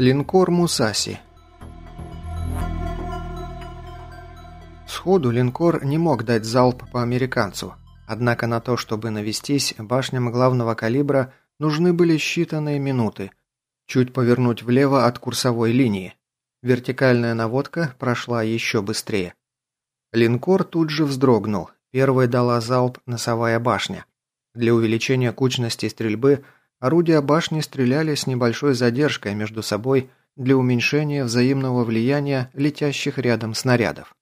Линкор Мусаси Сходу линкор не мог дать залп по американцу, однако на то, чтобы навестись, башням главного калибра нужны были считанные минуты. Чуть повернуть влево от курсовой линии. Вертикальная наводка прошла еще быстрее. Линкор тут же вздрогнул. Первой дала залп носовая башня. Для увеличения кучности стрельбы – Орудия башни стреляли с небольшой задержкой между собой для уменьшения взаимного влияния летящих рядом снарядов.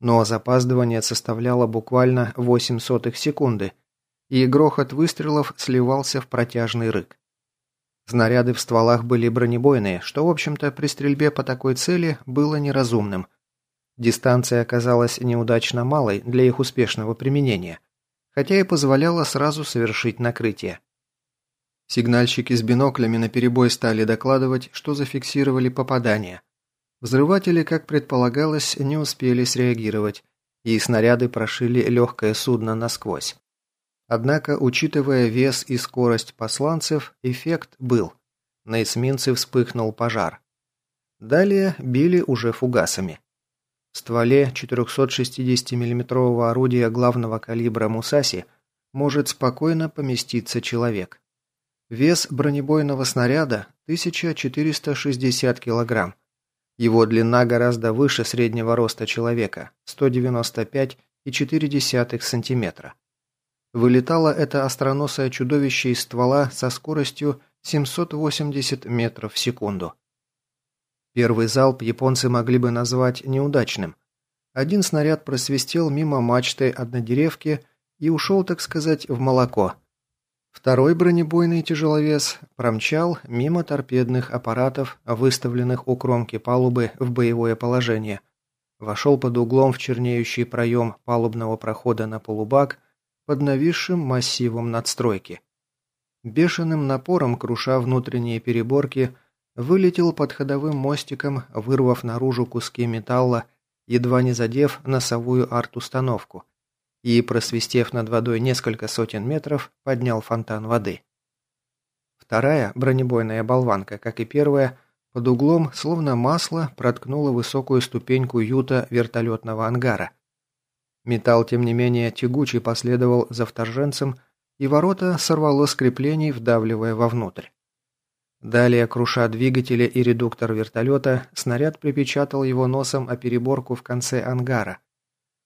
Но запаздывание составляло буквально 8 сотых секунды, и грохот выстрелов сливался в протяжный рык. Снаряды в стволах были бронебойные, что, в общем-то, при стрельбе по такой цели было неразумным. Дистанция оказалась неудачно малой для их успешного применения, хотя и позволяла сразу совершить накрытие. Сигнальщики с биноклями наперебой стали докладывать, что зафиксировали попадание. Взрыватели, как предполагалось, не успели среагировать, и снаряды прошили легкое судно насквозь. Однако, учитывая вес и скорость посланцев, эффект был. На эсминце вспыхнул пожар. Далее били уже фугасами. В стволе 460 миллиметрового орудия главного калибра «Мусаси» может спокойно поместиться человек. Вес бронебойного снаряда 1460 кг. Его длина гораздо выше среднего роста человека – 195,4 см. Вылетало это остроносое чудовище из ствола со скоростью 780 метров в секунду. Первый залп японцы могли бы назвать неудачным. Один снаряд просвистел мимо мачты однодеревки и ушел, так сказать, в молоко – Второй бронебойный тяжеловес промчал мимо торпедных аппаратов, выставленных у кромки палубы в боевое положение. Вошел под углом в чернеющий проем палубного прохода на полубак под нависшим массивом надстройки. Бешеным напором, круша внутренние переборки, вылетел под ходовым мостиком, вырвав наружу куски металла, едва не задев носовую арт-установку – и, просвистев над водой несколько сотен метров, поднял фонтан воды. Вторая бронебойная болванка, как и первая, под углом, словно масло, проткнула высокую ступеньку юта вертолетного ангара. Металл, тем не менее, тягучий последовал за вторженцем, и ворота сорвало с креплений, вдавливая вовнутрь. Далее, круша двигатели и редуктор вертолета, снаряд припечатал его носом о переборку в конце ангара,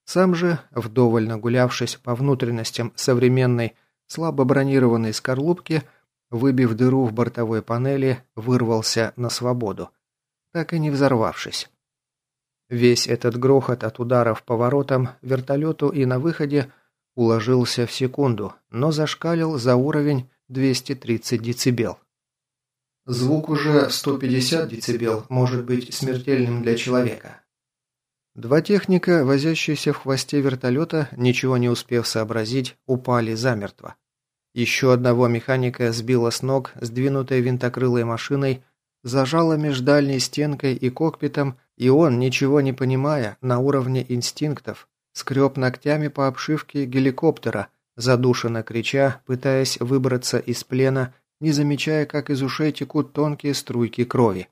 сам же, вдоволь нагулявшись по внутренностям современной слабо бронированной скорлупки, выбив дыру в бортовой панели, вырвался на свободу, так и не взорвавшись. Весь этот грохот от ударов по воротам, вертолету и на выходе уложился в секунду, но зашкалил за уровень 230 децибел. Звук уже 150 децибел может быть смертельным для человека. Два техника, возящиеся в хвосте вертолета, ничего не успев сообразить, упали замертво. Еще одного механика сбило с ног, сдвинутой винтокрылой машиной, зажало между дальней стенкой и кокпитом, и он, ничего не понимая, на уровне инстинктов, скреб ногтями по обшивке геликоптера, задушенно крича, пытаясь выбраться из плена, не замечая, как из ушей текут тонкие струйки крови.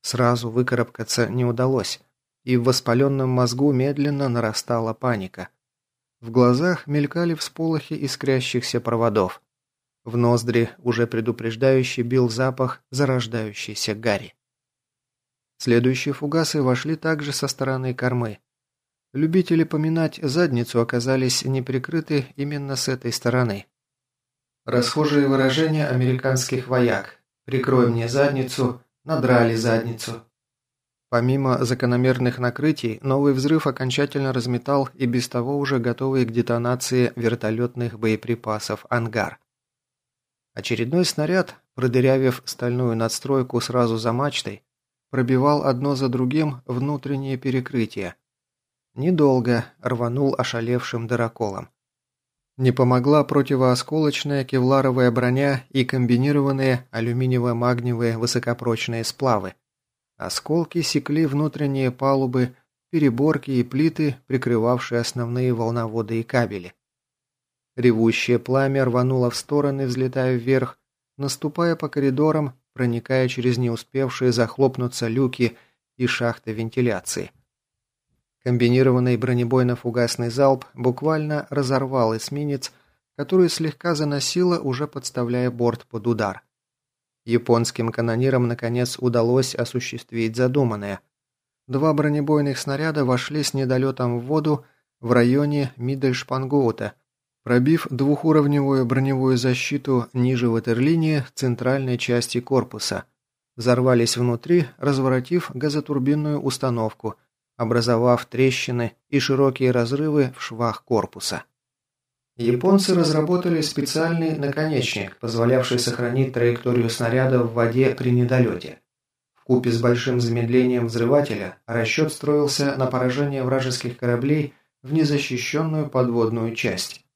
Сразу выкарабкаться не удалось и в воспаленном мозгу медленно нарастала паника. В глазах мелькали всполохи искрящихся проводов. В ноздри уже предупреждающий бил запах зарождающейся гари. Следующие фугасы вошли также со стороны кормы. Любители поминать задницу оказались не прикрыты именно с этой стороны. Расхожие выражения американских вояк «прикрой мне задницу», «надрали задницу», Помимо закономерных накрытий, новый взрыв окончательно разметал и без того уже готовый к детонации вертолетных боеприпасов ангар. Очередной снаряд, продырявив стальную надстройку сразу за мачтой, пробивал одно за другим внутреннее перекрытие. Недолго рванул ошалевшим дыроколом. Не помогла противоосколочная кевларовая броня и комбинированные алюминиево-магниевые высокопрочные сплавы – Осколки секли внутренние палубы, переборки и плиты, прикрывавшие основные волноводы и кабели. Ревущее пламя рвануло в стороны, взлетая вверх, наступая по коридорам, проникая через не успевшие захлопнуться люки и шахты вентиляции. Комбинированный бронебойно-фугасный залп буквально разорвал эсминец, который слегка заносило, уже подставляя борт под удар. Японским канонирам наконец удалось осуществить задуманное. Два бронебойных снаряда вошли с недолетом в воду в районе Мидельшпангоута, пробив двухуровневую броневую защиту ниже ватерлинии центральной части корпуса. Взорвались внутри, разворотив газотурбинную установку – образовав трещины и широкие разрывы в швах корпуса. Японцы разработали специальный наконечник, позволявший сохранить траекторию снаряда в воде при недолете. В купе с большим замедлением взрывателя расчет строился на поражение вражеских кораблей в незащищенную подводную часть.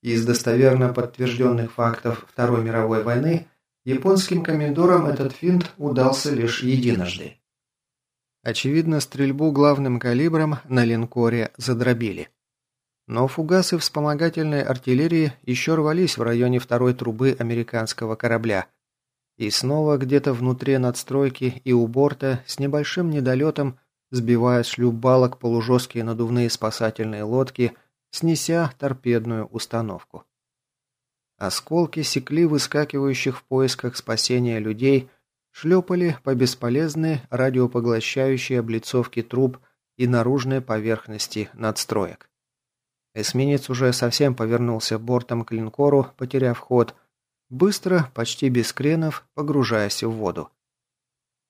Из достоверно подтвержденных фактов Второй мировой войны японским комендорам этот финт удался лишь единожды. Очевидно, стрельбу главным калибром на линкоре задробили. Но фугасы вспомогательной артиллерии еще рвались в районе второй трубы американского корабля. И снова где-то внутри надстройки и у борта с небольшим недолетом, сбивая с балок полужесткие надувные спасательные лодки, снеся торпедную установку. Осколки секли выскакивающих в поисках спасения людей – шлепали по бесполезной радиопоглощающей облицовке труб и наружной поверхности надстроек. Эсминец уже совсем повернулся бортом к линкору, потеряв ход, быстро, почти без кренов, погружаясь в воду.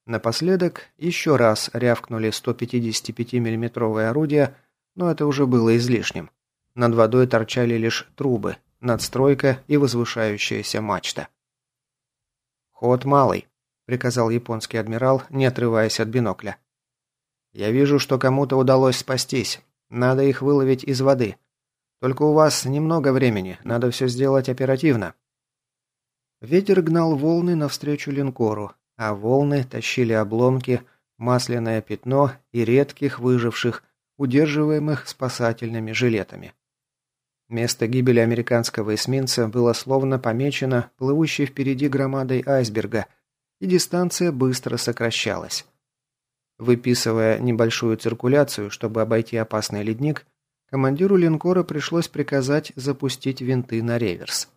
Напоследок еще раз рявкнули 155 миллиметровые орудия, но это уже было излишним. Над водой торчали лишь трубы, надстройка и возвышающаяся мачта. «Ход малый», – приказал японский адмирал, не отрываясь от бинокля. «Я вижу, что кому-то удалось спастись. Надо их выловить из воды. Только у вас немного времени, надо все сделать оперативно». Ветер гнал волны навстречу линкору, а волны тащили обломки, масляное пятно и редких выживших, удерживаемых спасательными жилетами. Место гибели американского эсминца было словно помечено плывущей впереди громадой айсберга – и дистанция быстро сокращалась. Выписывая небольшую циркуляцию, чтобы обойти опасный ледник, командиру линкора пришлось приказать запустить винты на реверс.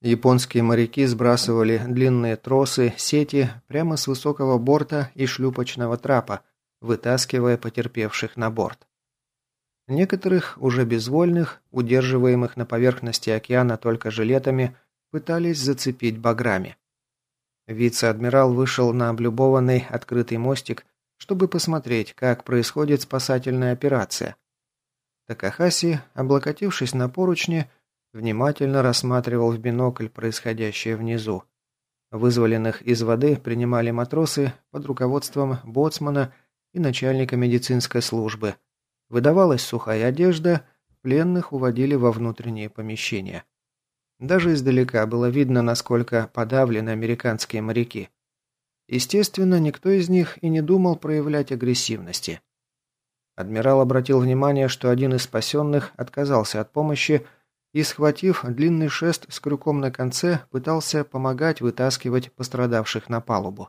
Японские моряки сбрасывали длинные тросы, сети прямо с высокого борта и шлюпочного трапа, вытаскивая потерпевших на борт. Некоторых, уже безвольных, удерживаемых на поверхности океана только жилетами, пытались зацепить баграми. Вице-адмирал вышел на облюбованный открытый мостик, чтобы посмотреть, как происходит спасательная операция. Такахаси, облокотившись на поручни, внимательно рассматривал в бинокль происходящее внизу. Вызволенных из воды принимали матросы под руководством боцмана и начальника медицинской службы. Выдавалась сухая одежда, пленных уводили во внутренние помещения. Даже издалека было видно, насколько подавлены американские моряки. Естественно, никто из них и не думал проявлять агрессивности. Адмирал обратил внимание, что один из спасенных отказался от помощи и, схватив длинный шест с крюком на конце, пытался помогать вытаскивать пострадавших на палубу.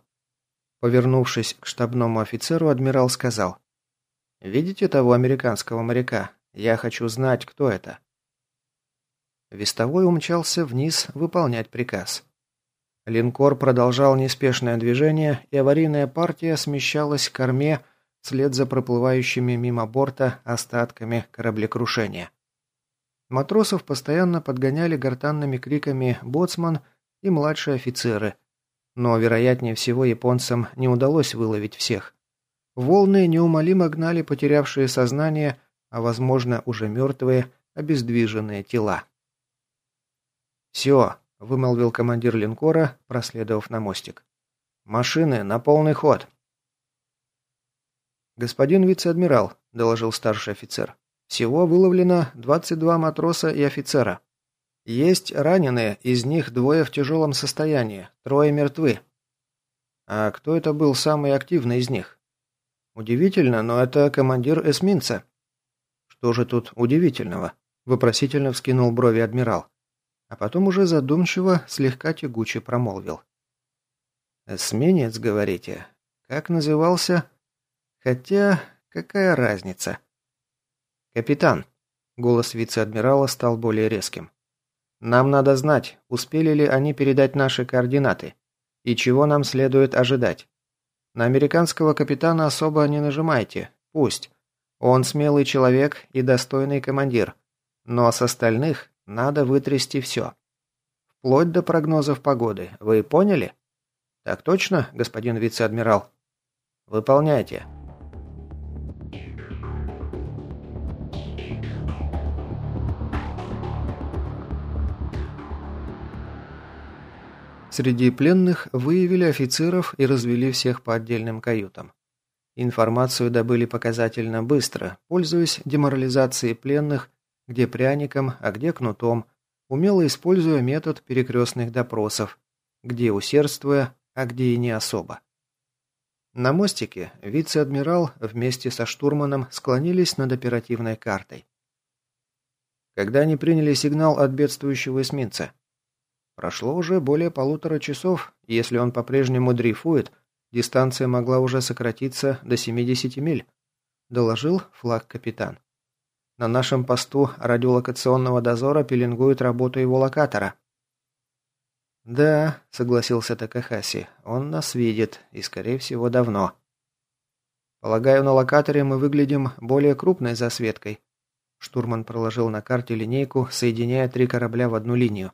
Повернувшись к штабному офицеру, адмирал сказал, «Видите того американского моряка? Я хочу знать, кто это». Вестовой умчался вниз выполнять приказ. Линкор продолжал неспешное движение, и аварийная партия смещалась к корме вслед за проплывающими мимо борта остатками кораблекрушения. Матросов постоянно подгоняли гортанными криками боцман и младшие офицеры, но, вероятнее всего, японцам не удалось выловить всех. Волны неумолимо гнали потерявшие сознание, а, возможно, уже мертвые, обездвиженные тела. «Все», — вымолвил командир линкора, проследовав на мостик. «Машины на полный ход». «Господин вице-адмирал», — доложил старший офицер, — «всего выловлено 22 матроса и офицера. Есть раненые, из них двое в тяжелом состоянии, трое мертвы». «А кто это был самый активный из них?» «Удивительно, но это командир эсминца». «Что же тут удивительного?» – вопросительно вскинул брови адмирал а потом уже задумчиво, слегка тягуче промолвил. «Эсминец, говорите? Как назывался? Хотя, какая разница?» «Капитан», — голос вице-адмирала стал более резким. «Нам надо знать, успели ли они передать наши координаты, и чего нам следует ожидать. На американского капитана особо не нажимайте, пусть. Он смелый человек и достойный командир. Но с остальных надо вытрясти все. Вплоть до прогнозов погоды. Вы поняли? Так точно, господин вице-адмирал? Выполняйте. Среди пленных выявили офицеров и развели всех по отдельным каютам. Информацию добыли показательно быстро, пользуясь деморализацией пленных, где пряником, а где кнутом, умело используя метод перекрестных допросов, где усердствуя, а где и не особо. На мостике вице-адмирал вместе со штурманом склонились над оперативной картой. Когда они приняли сигнал от бедствующего эсминца, Прошло уже более полутора часов, и если он по-прежнему дрейфует, дистанция могла уже сократиться до 70 миль, доложил флаг-капитан. На нашем посту радиолокационного дозора пеленгует работу его локатора. «Да», — согласился Такахаси, — «он нас видит, и, скорее всего, давно». «Полагаю, на локаторе мы выглядим более крупной засветкой». Штурман проложил на карте линейку, соединяя три корабля в одну линию.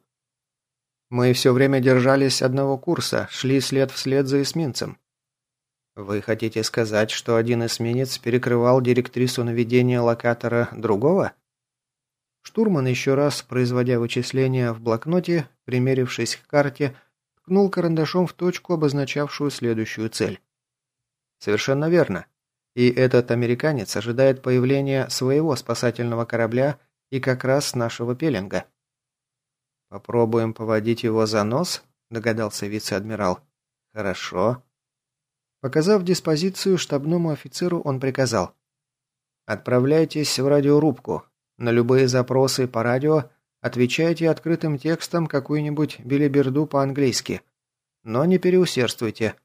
Мы все время держались одного курса, шли след вслед за эсминцем. Вы хотите сказать, что один эсминец перекрывал директрису наведения локатора другого? Штурман еще раз, производя вычисления в блокноте, примерившись к карте, ткнул карандашом в точку, обозначавшую следующую цель. Совершенно верно. И этот американец ожидает появления своего спасательного корабля и как раз нашего пеленга. «Попробуем поводить его за нос?» – догадался вице-адмирал. «Хорошо». Показав диспозицию штабному офицеру, он приказал. «Отправляйтесь в радиорубку. На любые запросы по радио отвечайте открытым текстом какую-нибудь билиберду по-английски. Но не переусердствуйте».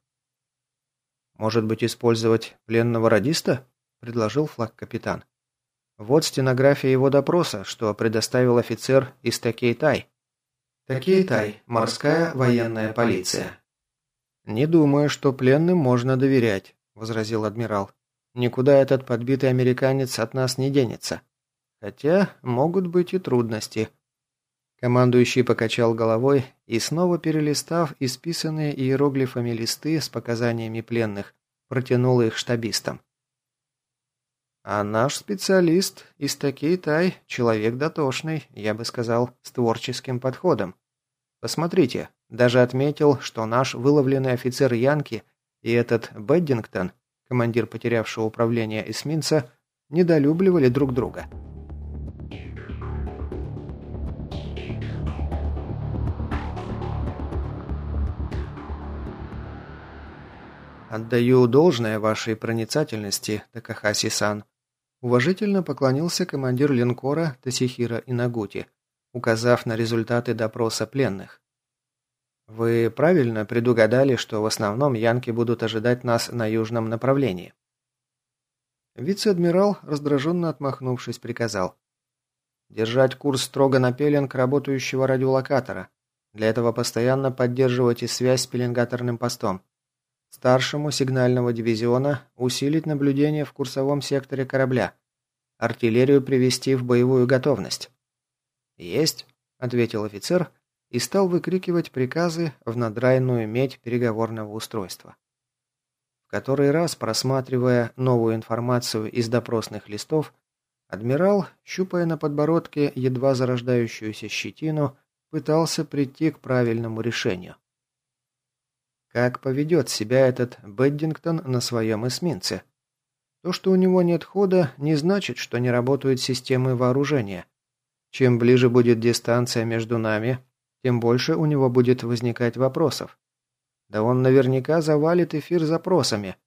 «Может быть, использовать пленного радиста?» – предложил флаг-капитан. «Вот стенография его допроса, что предоставил офицер из Такей-Тай». Такейтай, морская военная полиция. «Не думаю, что пленным можно доверять», – возразил адмирал. «Никуда этот подбитый американец от нас не денется. Хотя могут быть и трудности». Командующий покачал головой и, снова перелистав исписанные иероглифами листы с показаниями пленных, протянул их штабистам. А наш специалист из Такей-Тай – человек дотошный, я бы сказал, с творческим подходом. Посмотрите, даже отметил, что наш выловленный офицер Янки и этот Беддингтон, командир потерявшего управление эсминца, недолюбливали друг друга. «Отдаю должное вашей проницательности, Такахаси-сан», Уважительно поклонился командир линкора Тасихира Инагути, указав на результаты допроса пленных. «Вы правильно предугадали, что в основном янки будут ожидать нас на южном направлении?» Вице-адмирал, раздраженно отмахнувшись, приказал. «Держать курс строго на пеленг работающего радиолокатора. Для этого постоянно поддерживайте связь с пеленгаторным постом. Старшему сигнального дивизиона усилить наблюдение в курсовом секторе корабля. Артиллерию привести в боевую готовность. «Есть», — ответил офицер и стал выкрикивать приказы в надрайную медь переговорного устройства. В который раз, просматривая новую информацию из допросных листов, адмирал, щупая на подбородке едва зарождающуюся щетину, пытался прийти к правильному решению. Как поведет себя этот Беддингтон на своем эсминце? То, что у него нет хода, не значит, что не работают системы вооружения. Чем ближе будет дистанция между нами, тем больше у него будет возникать вопросов. Да он наверняка завалит эфир запросами.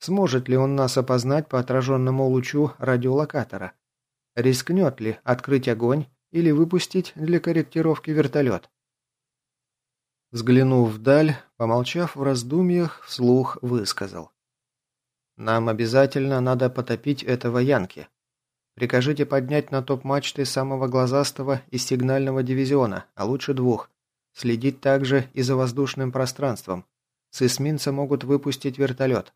Сможет ли он нас опознать по отраженному лучу радиолокатора? Рискнет ли открыть огонь или выпустить для корректировки вертолет? Взглянув вдаль, помолчав в раздумьях, вслух высказал. «Нам обязательно надо потопить этого Янки. Прикажите поднять на топ мачты самого глазастого из сигнального дивизиона, а лучше двух. Следить также и за воздушным пространством. С эсминца могут выпустить вертолет.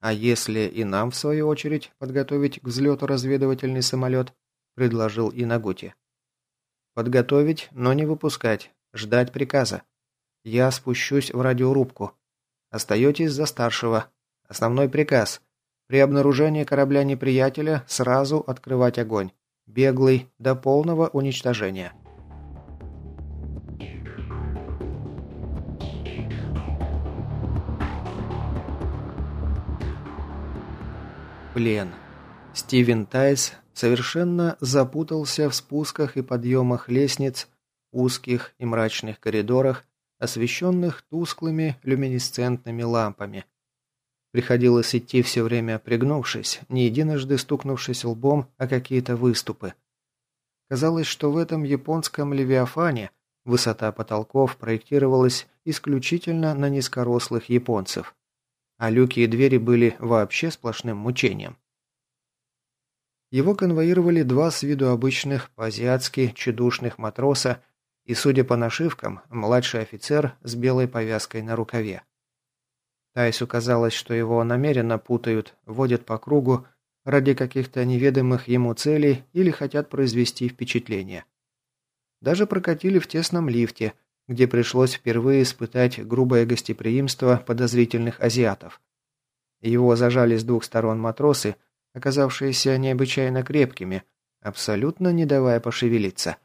А если и нам, в свою очередь, подготовить к взлету разведывательный самолет, предложил Инагути. Подготовить, но не выпускать. Ждать приказа. Я спущусь в радиорубку. Остаетесь за старшего. Основной приказ. При обнаружении корабля неприятеля сразу открывать огонь. Беглый до полного уничтожения. Плен. Стивен Тайс совершенно запутался в спусках и подъемах лестниц, узких и мрачных коридорах, освещенных тусклыми люминесцентными лампами. Приходилось идти все время пригнувшись, не единожды стукнувшись лбом о какие-то выступы. Казалось, что в этом японском левиафане высота потолков проектировалась исключительно на низкорослых японцев, а люки и двери были вообще сплошным мучением. Его конвоировали два с виду обычных, по-азиатски, чедушных матроса и, судя по нашивкам, младший офицер с белой повязкой на рукаве. Тайсу казалось, что его намеренно путают, водят по кругу ради каких-то неведомых ему целей или хотят произвести впечатление. Даже прокатили в тесном лифте, где пришлось впервые испытать грубое гостеприимство подозрительных азиатов. Его зажали с двух сторон матросы, оказавшиеся необычайно крепкими, абсолютно не давая пошевелиться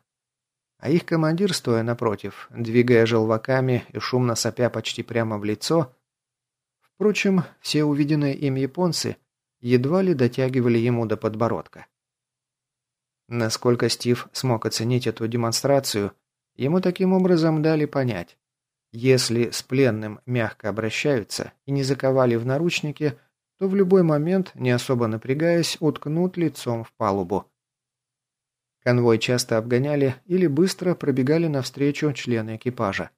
а их командир, стоя напротив, двигая желваками и шумно сопя почти прямо в лицо. Впрочем, все увиденные им японцы едва ли дотягивали ему до подбородка. Насколько Стив смог оценить эту демонстрацию, ему таким образом дали понять, если с пленным мягко обращаются и не заковали в наручники, то в любой момент, не особо напрягаясь, уткнут лицом в палубу. Конвой часто обгоняли или быстро пробегали навстречу члены экипажа.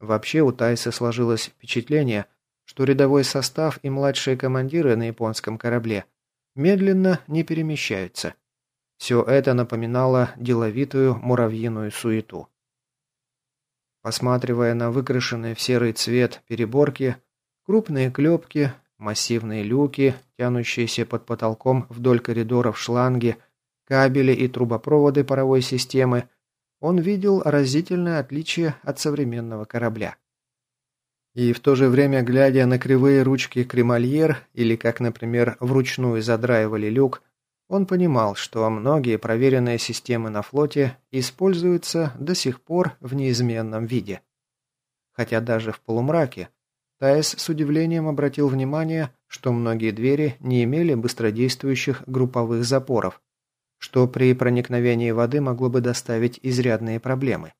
Вообще у Тайса сложилось впечатление, что рядовой состав и младшие командиры на японском корабле медленно не перемещаются. Все это напоминало деловитую муравьиную суету. Посматривая на выкрашенные в серый цвет переборки, крупные клепки, массивные люки, тянущиеся под потолком вдоль коридоров шланги – кабели и трубопроводы паровой системы, он видел разительное отличие от современного корабля. И в то же время, глядя на кривые ручки кремольер, или как, например, вручную задраивали люк, он понимал, что многие проверенные системы на флоте используются до сих пор в неизменном виде. Хотя даже в полумраке Таис с удивлением обратил внимание, что многие двери не имели быстродействующих групповых запоров, что при проникновении воды могло бы доставить изрядные проблемы.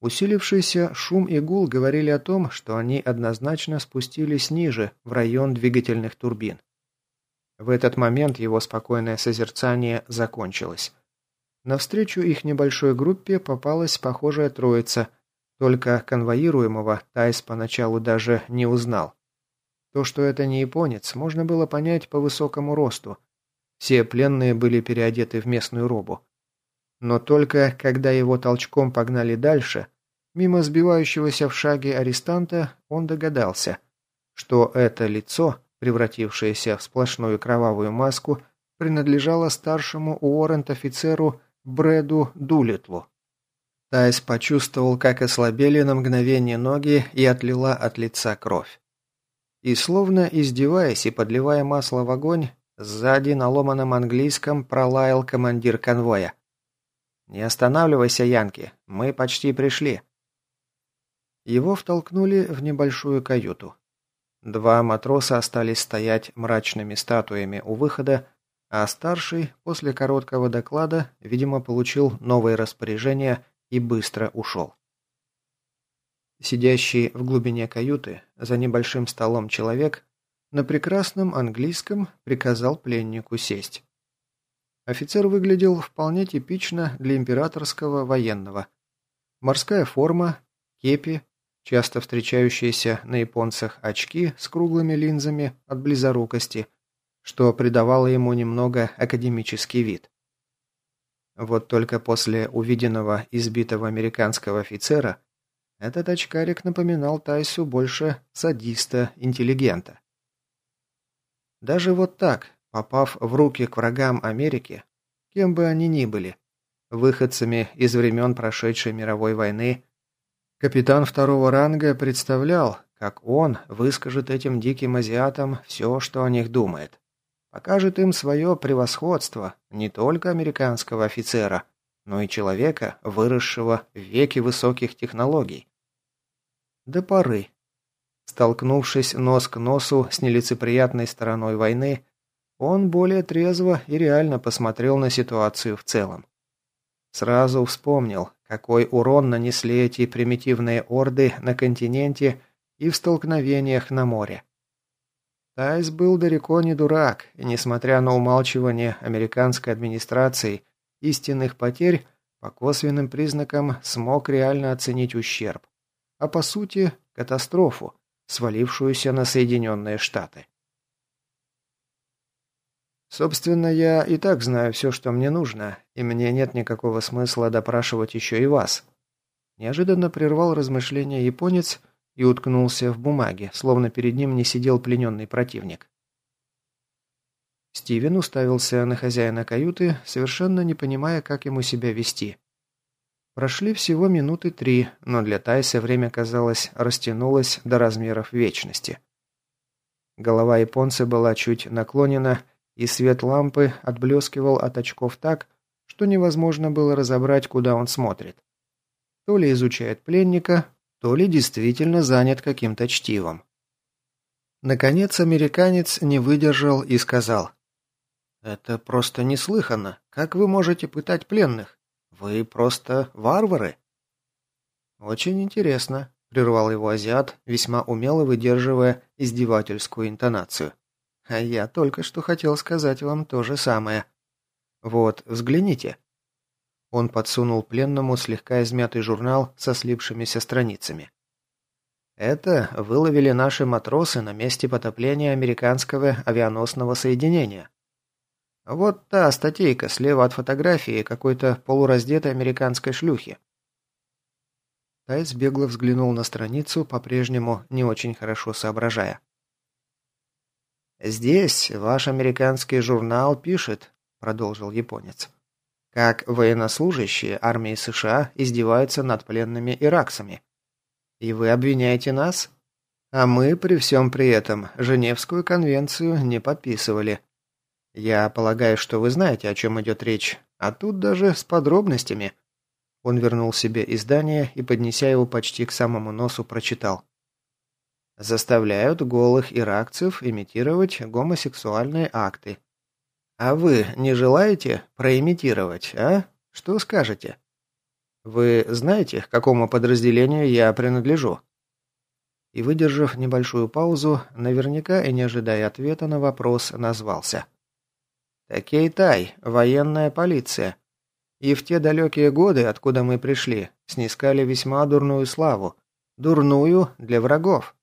Усилившийся шум и гул говорили о том, что они однозначно спустились ниже, в район двигательных турбин. В этот момент его спокойное созерцание закончилось. Навстречу их небольшой группе попалась похожая троица, только конвоируемого Тайс поначалу даже не узнал. То, что это не японец, можно было понять по высокому росту, все пленные были переодеты в местную робу. Но только когда его толчком погнали дальше, мимо сбивающегося в шаге арестанта, он догадался, что это лицо, превратившееся в сплошную кровавую маску, принадлежало старшему Уоррент-офицеру Брэду Дулитлу. Тайс почувствовал, как ослабели на мгновение ноги и отлила от лица кровь. И словно издеваясь и подливая масло в огонь, Сзади на ломаном английском пролаял командир конвоя. «Не останавливайся, Янки, мы почти пришли». Его втолкнули в небольшую каюту. Два матроса остались стоять мрачными статуями у выхода, а старший, после короткого доклада, видимо, получил новые распоряжения и быстро ушел. Сидящий в глубине каюты, за небольшим столом человек, на прекрасном английском приказал пленнику сесть. Офицер выглядел вполне типично для императорского военного. Морская форма, кепи, часто встречающиеся на японцах очки с круглыми линзами от близорукости, что придавало ему немного академический вид. Вот только после увиденного избитого американского офицера этот очкарик напоминал Тайсу больше садиста-интеллигента. Даже вот так, попав в руки к врагам Америки, кем бы они ни были, выходцами из времен прошедшей мировой войны, капитан второго ранга представлял, как он выскажет этим диким азиатам все, что о них думает. Покажет им свое превосходство не только американского офицера, но и человека, выросшего в веке высоких технологий. До поры. Столкнувшись нос к носу с нелицеприятной стороной войны, он более трезво и реально посмотрел на ситуацию в целом. Сразу вспомнил, какой урон нанесли эти примитивные орды на континенте и в столкновениях на море. Тайс был далеко не дурак, и несмотря на умалчивание американской администрации истинных потерь, по косвенным признакам смог реально оценить ущерб, а по сути катастрофу, свалившуюся на Соединенные Штаты. Собственно, я и так знаю все, что мне нужно, и мне нет никакого смысла допрашивать еще и вас. Неожиданно прервал размышления японец и уткнулся в бумаге, словно перед ним не сидел плененный противник. Стивен уставился на хозяина каюты, совершенно не понимая, как ему себя вести. Прошли всего минуты три, но для Тайса время, казалось, растянулось до размеров вечности. Голова японца была чуть наклонена, и свет лампы отблескивал от очков так, что невозможно было разобрать, куда он смотрит. То ли изучает пленника, то ли действительно занят каким-то чтивом. Наконец американец не выдержал и сказал. «Это просто неслыханно. Как вы можете пытать пленных? Вы просто варвары». «Очень интересно», — прервал его азиат, весьма умело выдерживая издевательскую интонацию. А я только что хотел сказать вам то же самое. Вот, взгляните». Он подсунул пленному слегка измятый журнал со слипшимися страницами. Это выловили наши матросы на месте потопления американского авианосного соединения. Вот та статейка слева от фотографии какой-то полураздетой американской шлюхи. Тайс бегло взглянул на страницу, по-прежнему не очень хорошо соображая. «Здесь ваш американский журнал пишет», – продолжил японец, «как военнослужащие армии США издеваются над пленными иракцами. И вы обвиняете нас? А мы при всем при этом Женевскую конвенцию не подписывали. Я полагаю, что вы знаете, о чем идет речь, а тут даже с подробностями». Он вернул себе издание и, поднеся его почти к самому носу, прочитал заставляют голых иракцев имитировать гомосексуальные акты. А вы не желаете проимитировать, а? Что скажете? Вы знаете, к какому подразделению я принадлежу? И выдержав небольшую паузу, наверняка и не ожидая ответа на вопрос, назвался. Такей-тай, военная полиция. И в те далекие годы, откуда мы пришли, снискали весьма дурную славу. Дурную для врагов.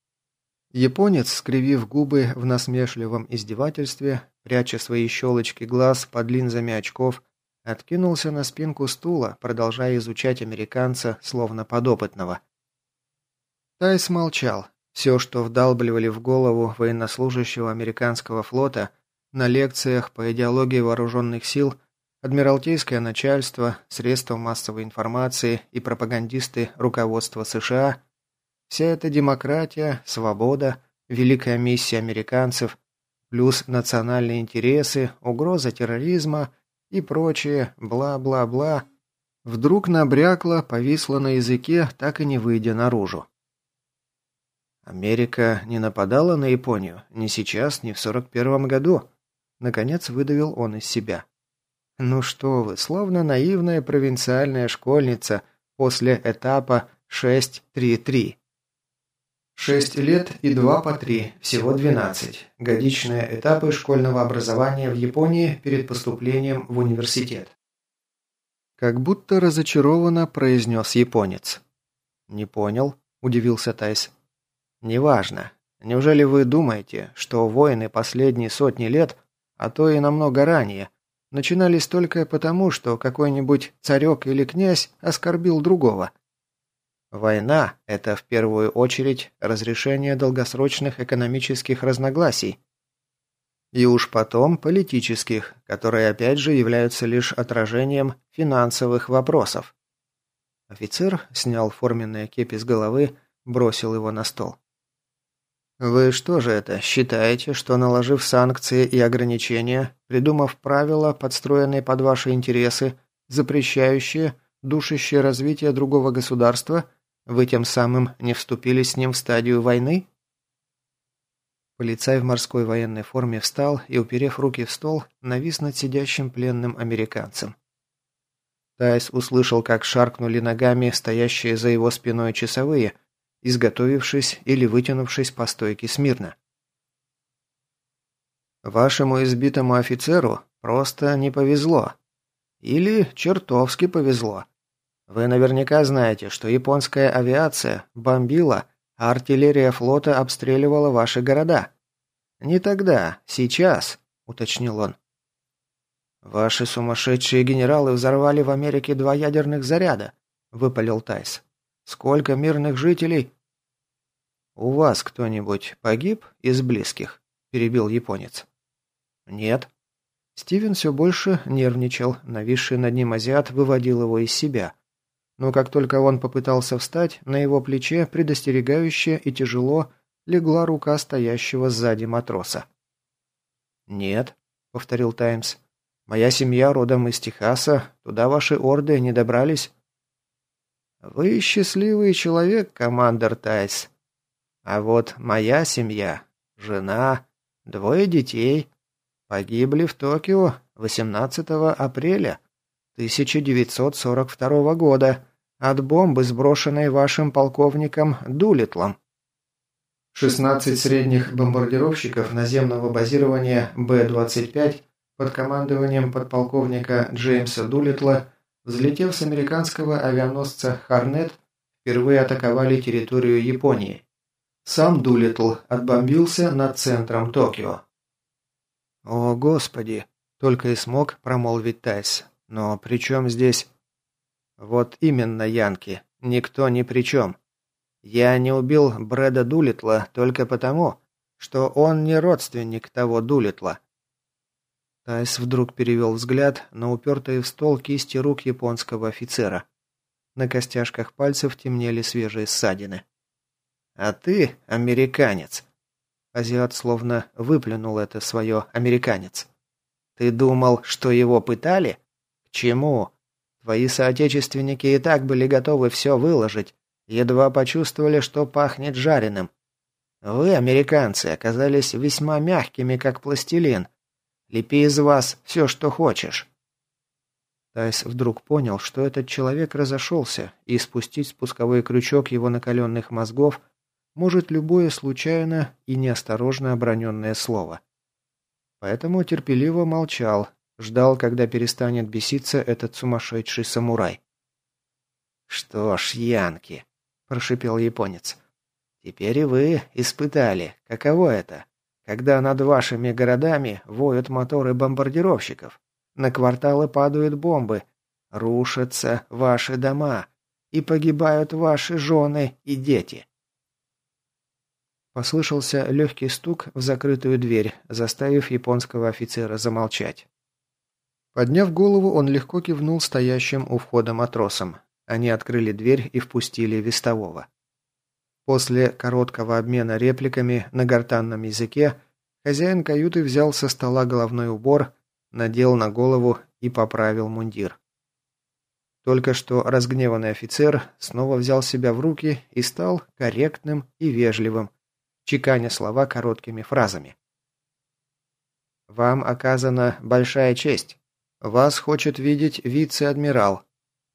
Японец, скривив губы в насмешливом издевательстве, пряча свои щелочки глаз под линзами очков, откинулся на спинку стула, продолжая изучать американца, словно подопытного. Тайс молчал. Все, что вдалбливали в голову военнослужащего американского флота на лекциях по идеологии вооруженных сил, адмиралтейское начальство, средства массовой информации и пропагандисты руководства США – Вся эта демократия, свобода, великая миссия американцев, плюс национальные интересы, угроза терроризма и прочее бла-бла-бла, вдруг набрякло, повисло на языке, так и не выйдя наружу. Америка не нападала на Японию ни сейчас, ни в сорок первом году. Наконец выдавил он из себя. Ну что вы, словно наивная провинциальная школьница после этапа 6-3-3. Шесть лет и два по три, всего двенадцать. Годичные этапы школьного образования в Японии перед поступлением в университет. Как будто разочарованно произнес японец. «Не понял», – удивился Тайс. «Неважно. Неужели вы думаете, что войны последние сотни лет, а то и намного ранее, начинались только потому, что какой-нибудь царек или князь оскорбил другого?» Война – это в первую очередь разрешение долгосрочных экономических разногласий, и уж потом политических, которые опять же являются лишь отражением финансовых вопросов. Офицер снял форменное кепи с головы, бросил его на стол. «Вы что же это, считаете, что наложив санкции и ограничения, придумав правила, подстроенные под ваши интересы, запрещающие, душащие развитие другого государства, вы тем самым не вступили с ним в стадию войны?» Полицай в морской военной форме встал и, уперев руки в стол, навис над сидящим пленным американцем. Тайс услышал, как шаркнули ногами стоящие за его спиной часовые, изготовившись или вытянувшись по стойке смирно. «Вашему избитому офицеру просто не повезло. Или чертовски повезло. Вы наверняка знаете, что японская авиация бомбила а артиллерия флота обстреливала ваши города. Не тогда, сейчас, уточнил он. Ваши сумасшедшие генералы взорвали в Америке два ядерных заряда, выпалил Тайс. Сколько мирных жителей? У вас кто-нибудь погиб из близких? перебил японец. Нет. Стивен все больше нервничал, нависший над ним азиат выводил его из себя но как только он попытался встать, на его плече предостерегающе и тяжело легла рука стоящего сзади матроса. «Нет», — повторил Таймс, — «моя семья родом из Техаса, туда ваши орды не добрались». «Вы счастливый человек, командор Тайс. А вот моя семья, жена, двое детей погибли в Токио 18 апреля 1942 года от бомбы, сброшенной вашим полковником Дулитлом. 16 средних бомбардировщиков наземного базирования Б-25 под командованием подполковника Джеймса Дулитла, взлетев с американского авианосца «Харнет», впервые атаковали территорию Японии. Сам Дулитл отбомбился над центром Токио. «О, Господи!» – только и смог промолвить Тайс. «Но при чем здесь...» «Вот именно, Янки. Никто ни при чем. Я не убил Брэда Дулитла только потому, что он не родственник того Дулитла». Тайс вдруг перевел взгляд на упертые в стол кисти рук японского офицера. На костяшках пальцев темнели свежие ссадины. «А ты американец!» Азиат словно выплюнул это свое «американец». «Ты думал, что его пытали? К чему? Твои соотечественники и так были готовы все выложить, едва почувствовали, что пахнет жареным. Вы, американцы, оказались весьма мягкими, как пластилин. Лепи из вас все, что хочешь». Тайс вдруг понял, что этот человек разошелся, и спустить спусковой крючок его накаленных мозгов может любое случайно и неосторожно оброненное слово. Поэтому терпеливо молчал, Ждал, когда перестанет беситься этот сумасшедший самурай. «Что ж, Янки», – прошипел японец, – «теперь и вы испытали, каково это, когда над вашими городами воют моторы бомбардировщиков, на кварталы падают бомбы, рушатся ваши дома и погибают ваши жены и дети». Послышался легкий стук в закрытую дверь, заставив японского офицера замолчать. Подняв голову, он легко кивнул стоящим у входа матросам. Они открыли дверь и впустили вестового. После короткого обмена репликами на гортанном языке хозяин каюты взял со стола головной убор, надел на голову и поправил мундир. Только что разгневанный офицер снова взял себя в руки и стал корректным и вежливым, чеканя слова короткими фразами. «Вам оказана большая честь. «Вас хочет видеть вице-адмирал.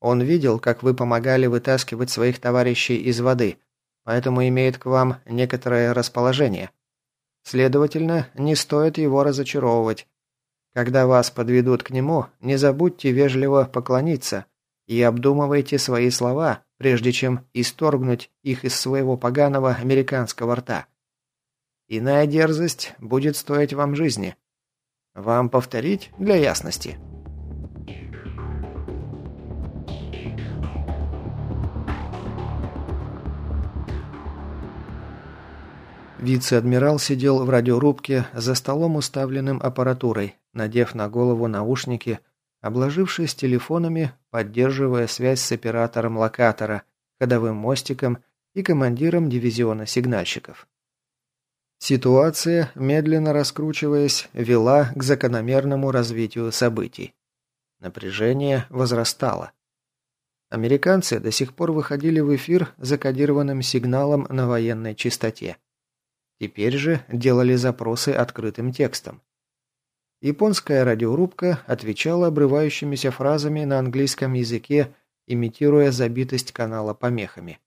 Он видел, как вы помогали вытаскивать своих товарищей из воды, поэтому имеет к вам некоторое расположение. Следовательно, не стоит его разочаровывать. Когда вас подведут к нему, не забудьте вежливо поклониться и обдумывайте свои слова, прежде чем исторгнуть их из своего поганого американского рта. Иная дерзость будет стоить вам жизни. Вам повторить для ясности?» Вице-адмирал сидел в радиорубке за столом, уставленным аппаратурой, надев на голову наушники, обложившись телефонами, поддерживая связь с оператором локатора, ходовым мостиком и командиром дивизиона сигнальщиков. Ситуация, медленно раскручиваясь, вела к закономерному развитию событий. Напряжение возрастало. Американцы до сих пор выходили в эфир закодированным сигналом на военной частоте. Теперь же делали запросы открытым текстом. Японская радиорубка отвечала обрывающимися фразами на английском языке, имитируя забитость канала помехами.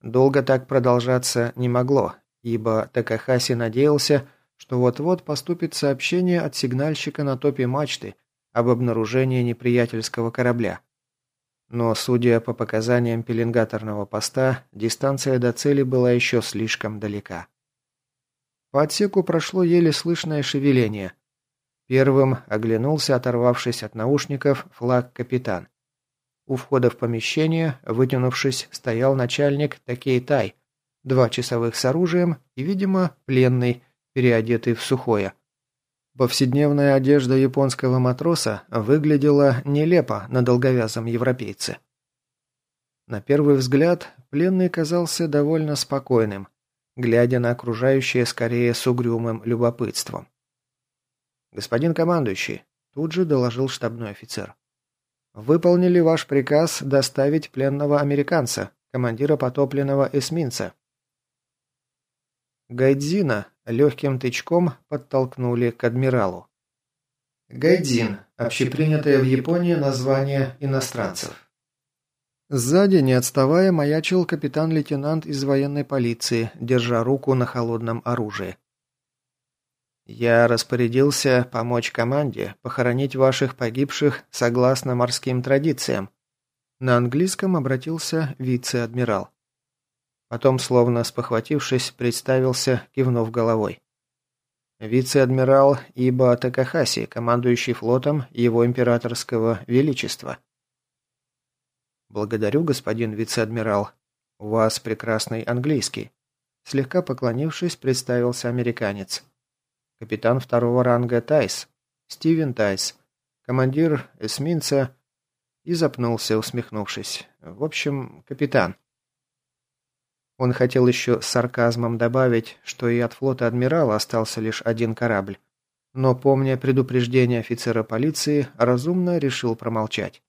Долго так продолжаться не могло, ибо Такахаси надеялся, что вот-вот поступит сообщение от сигнальщика на топе мачты об обнаружении неприятельского корабля. Но, судя по показаниям пеленгаторного поста, дистанция до цели была еще слишком далека. По отсеку прошло еле слышное шевеление. Первым оглянулся, оторвавшись от наушников, флаг капитан. У входа в помещение, вытянувшись, стоял начальник Такей Тай, два часовых с оружием и, видимо, пленный, переодетый в сухое. Повседневная одежда японского матроса выглядела нелепо на долговязом европейце. На первый взгляд, пленный казался довольно спокойным, глядя на окружающее скорее с угрюмым любопытством. «Господин командующий», — тут же доложил штабной офицер. «Выполнили ваш приказ доставить пленного американца, командира потопленного эсминца». Гайдзина легким тычком подтолкнули к адмиралу. Гайдзин – общепринятое в Японии название иностранцев. Сзади, не отставая, маячил капитан-лейтенант из военной полиции, держа руку на холодном оружии. «Я распорядился помочь команде похоронить ваших погибших согласно морским традициям», на английском обратился вице-адмирал. Потом, словно спохватившись, представился, кивнув головой. Вице-адмирал Иба Такахаси, командующий флотом Его Императорского Величества. «Благодарю, господин вице-адмирал. У вас прекрасный английский». Слегка поклонившись, представился американец. Капитан второго ранга Тайс. Стивен Тайс. Командир эсминца. И запнулся, усмехнувшись. В общем, капитан. Он хотел еще с сарказмом добавить, что и от флота адмирала остался лишь один корабль. Но, помня предупреждение офицера полиции, разумно решил промолчать.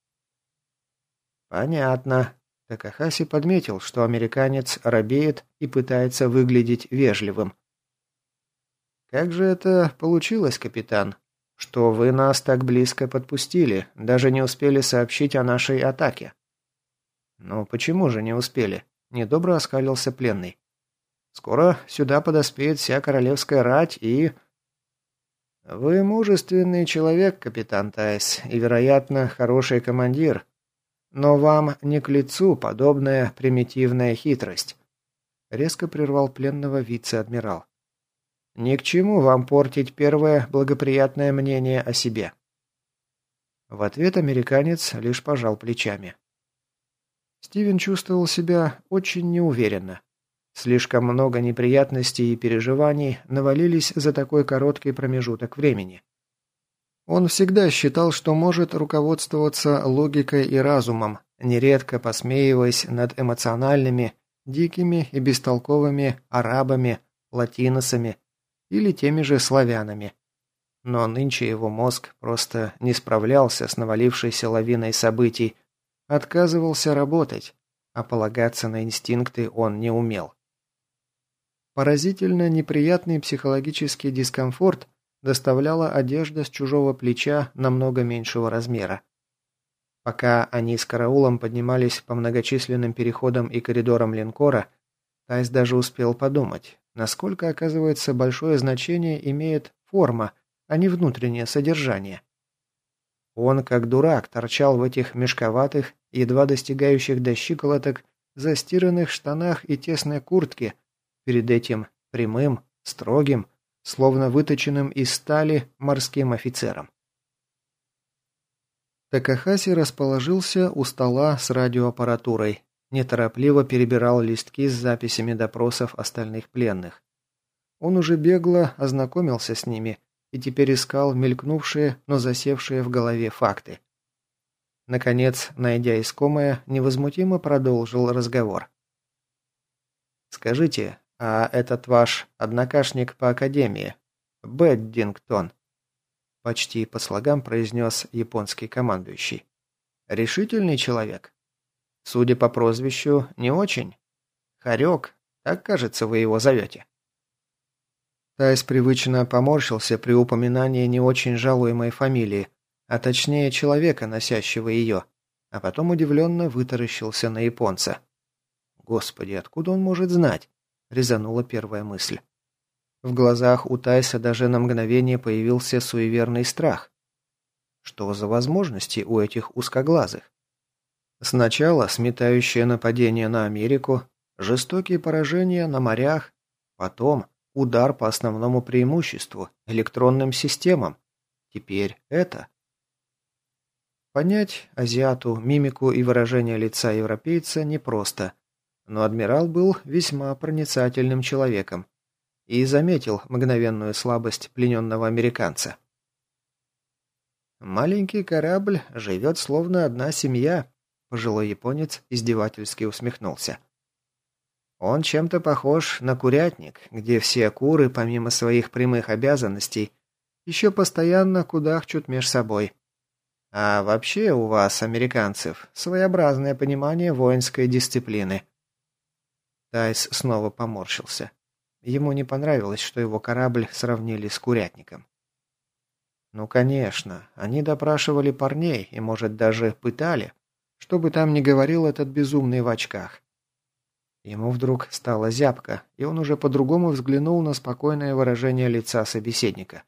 «Понятно». Такахаси подметил, что американец робеет и пытается выглядеть вежливым. «Как же это получилось, капитан? Что вы нас так близко подпустили, даже не успели сообщить о нашей атаке?» «Ну почему же не успели?» – недобро оскалился пленный. «Скоро сюда подоспеет вся королевская рать и...» «Вы мужественный человек, капитан Тайс, и, вероятно, хороший командир, но вам не к лицу подобная примитивная хитрость. Резко прервал пленного вице-адмирал. Ни к чему вам портить первое благоприятное мнение о себе. В ответ американец лишь пожал плечами. Стивен чувствовал себя очень неуверенно. Слишком много неприятностей и переживаний навалились за такой короткий промежуток времени. Он всегда считал, что может руководствоваться логикой и разумом, нередко посмеиваясь над эмоциональными, дикими и бестолковыми арабами, латиносами или теми же славянами. Но нынче его мозг просто не справлялся с навалившейся лавиной событий, отказывался работать, а полагаться на инстинкты он не умел. Поразительно неприятный психологический дискомфорт доставляла одежда с чужого плеча намного меньшего размера. Пока они с караулом поднимались по многочисленным переходам и коридорам линкора, Тайс даже успел подумать, насколько, оказывается, большое значение имеет форма, а не внутреннее содержание. Он, как дурак, торчал в этих мешковатых, едва достигающих до щиколоток, застиранных штанах и тесной куртке, перед этим прямым, строгим, словно выточенным из стали морским офицером. Такахаси расположился у стола с радиоаппаратурой, неторопливо перебирал листки с записями допросов остальных пленных. Он уже бегло ознакомился с ними и теперь искал мелькнувшие, но засевшие в голове факты. Наконец, найдя искомое, невозмутимо продолжил разговор. «Скажите, а этот ваш однокашник по академии, Бэддингтон, почти по слогам произнес японский командующий. Решительный человек. Судя по прозвищу, не очень. Харек, так, кажется, вы его зовете. Тайс привычно поморщился при упоминании не очень жалуемой фамилии, а точнее человека, носящего ее, а потом удивленно вытаращился на японца. «Господи, откуда он может знать?» – резанула первая мысль. В глазах у Тайса даже на мгновение появился суеверный страх. Что за возможности у этих узкоглазых? Сначала сметающее нападение на Америку, жестокие поражения на морях, потом удар по основному преимуществу, электронным системам. Теперь это. Понять азиату мимику и выражение лица европейца непросто, но адмирал был весьма проницательным человеком и заметил мгновенную слабость плененного американца. «Маленький корабль живет словно одна семья», – пожилой японец издевательски усмехнулся. «Он чем-то похож на курятник, где все куры, помимо своих прямых обязанностей, еще постоянно кудахчут меж собой. А вообще у вас, американцев, своеобразное понимание воинской дисциплины». Тайс снова поморщился. Ему не понравилось, что его корабль сравнили с курятником. Ну, конечно, они допрашивали парней и, может, даже пытали, что бы там ни говорил этот безумный в очках. Ему вдруг стало зябко, и он уже по-другому взглянул на спокойное выражение лица собеседника.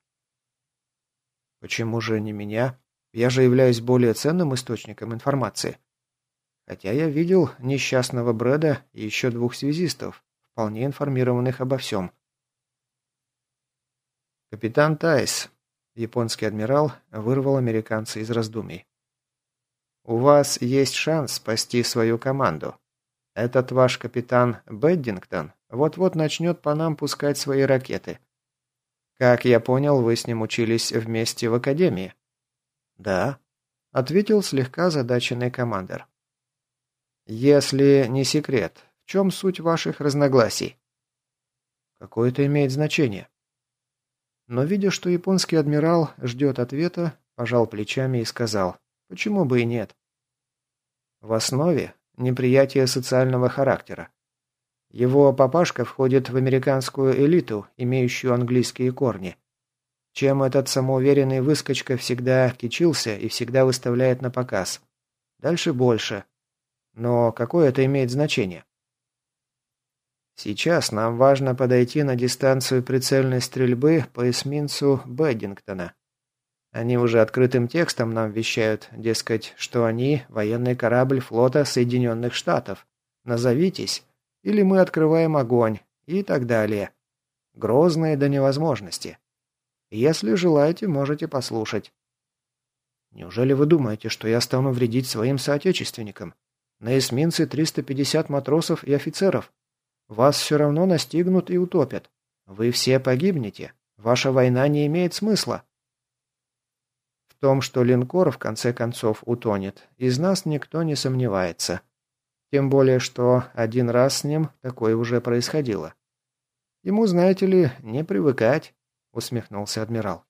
«Почему же не меня? Я же являюсь более ценным источником информации. Хотя я видел несчастного Брэда и еще двух связистов, вполне информированных обо всем. «Капитан Тайс», — японский адмирал вырвал американца из раздумий. «У вас есть шанс спасти свою команду. Этот ваш капитан Беддингтон вот-вот начнет по нам пускать свои ракеты. Как я понял, вы с ним учились вместе в академии?» «Да», — ответил слегка задаченный командир. «Если не секрет, чем суть ваших разногласий?» «Какое это имеет значение?» Но видя, что японский адмирал ждет ответа, пожал плечами и сказал, «Почему бы и нет?» В основе неприятие социального характера. Его папашка входит в американскую элиту, имеющую английские корни. Чем этот самоуверенный выскочка всегда кичился и всегда выставляет на показ. Дальше больше. Но какое это имеет значение? Сейчас нам важно подойти на дистанцию прицельной стрельбы по эсминцу Бэддингтона. Они уже открытым текстом нам вещают, дескать, что они – военный корабль флота Соединенных Штатов. Назовитесь, или мы открываем огонь, и так далее. Грозные до невозможности. Если желаете, можете послушать. Неужели вы думаете, что я стану вредить своим соотечественникам? На эсминце 350 матросов и офицеров. Вас все равно настигнут и утопят. Вы все погибнете. Ваша война не имеет смысла. В том, что линкор в конце концов утонет, из нас никто не сомневается. Тем более, что один раз с ним такое уже происходило. Ему, знаете ли, не привыкать, усмехнулся адмирал.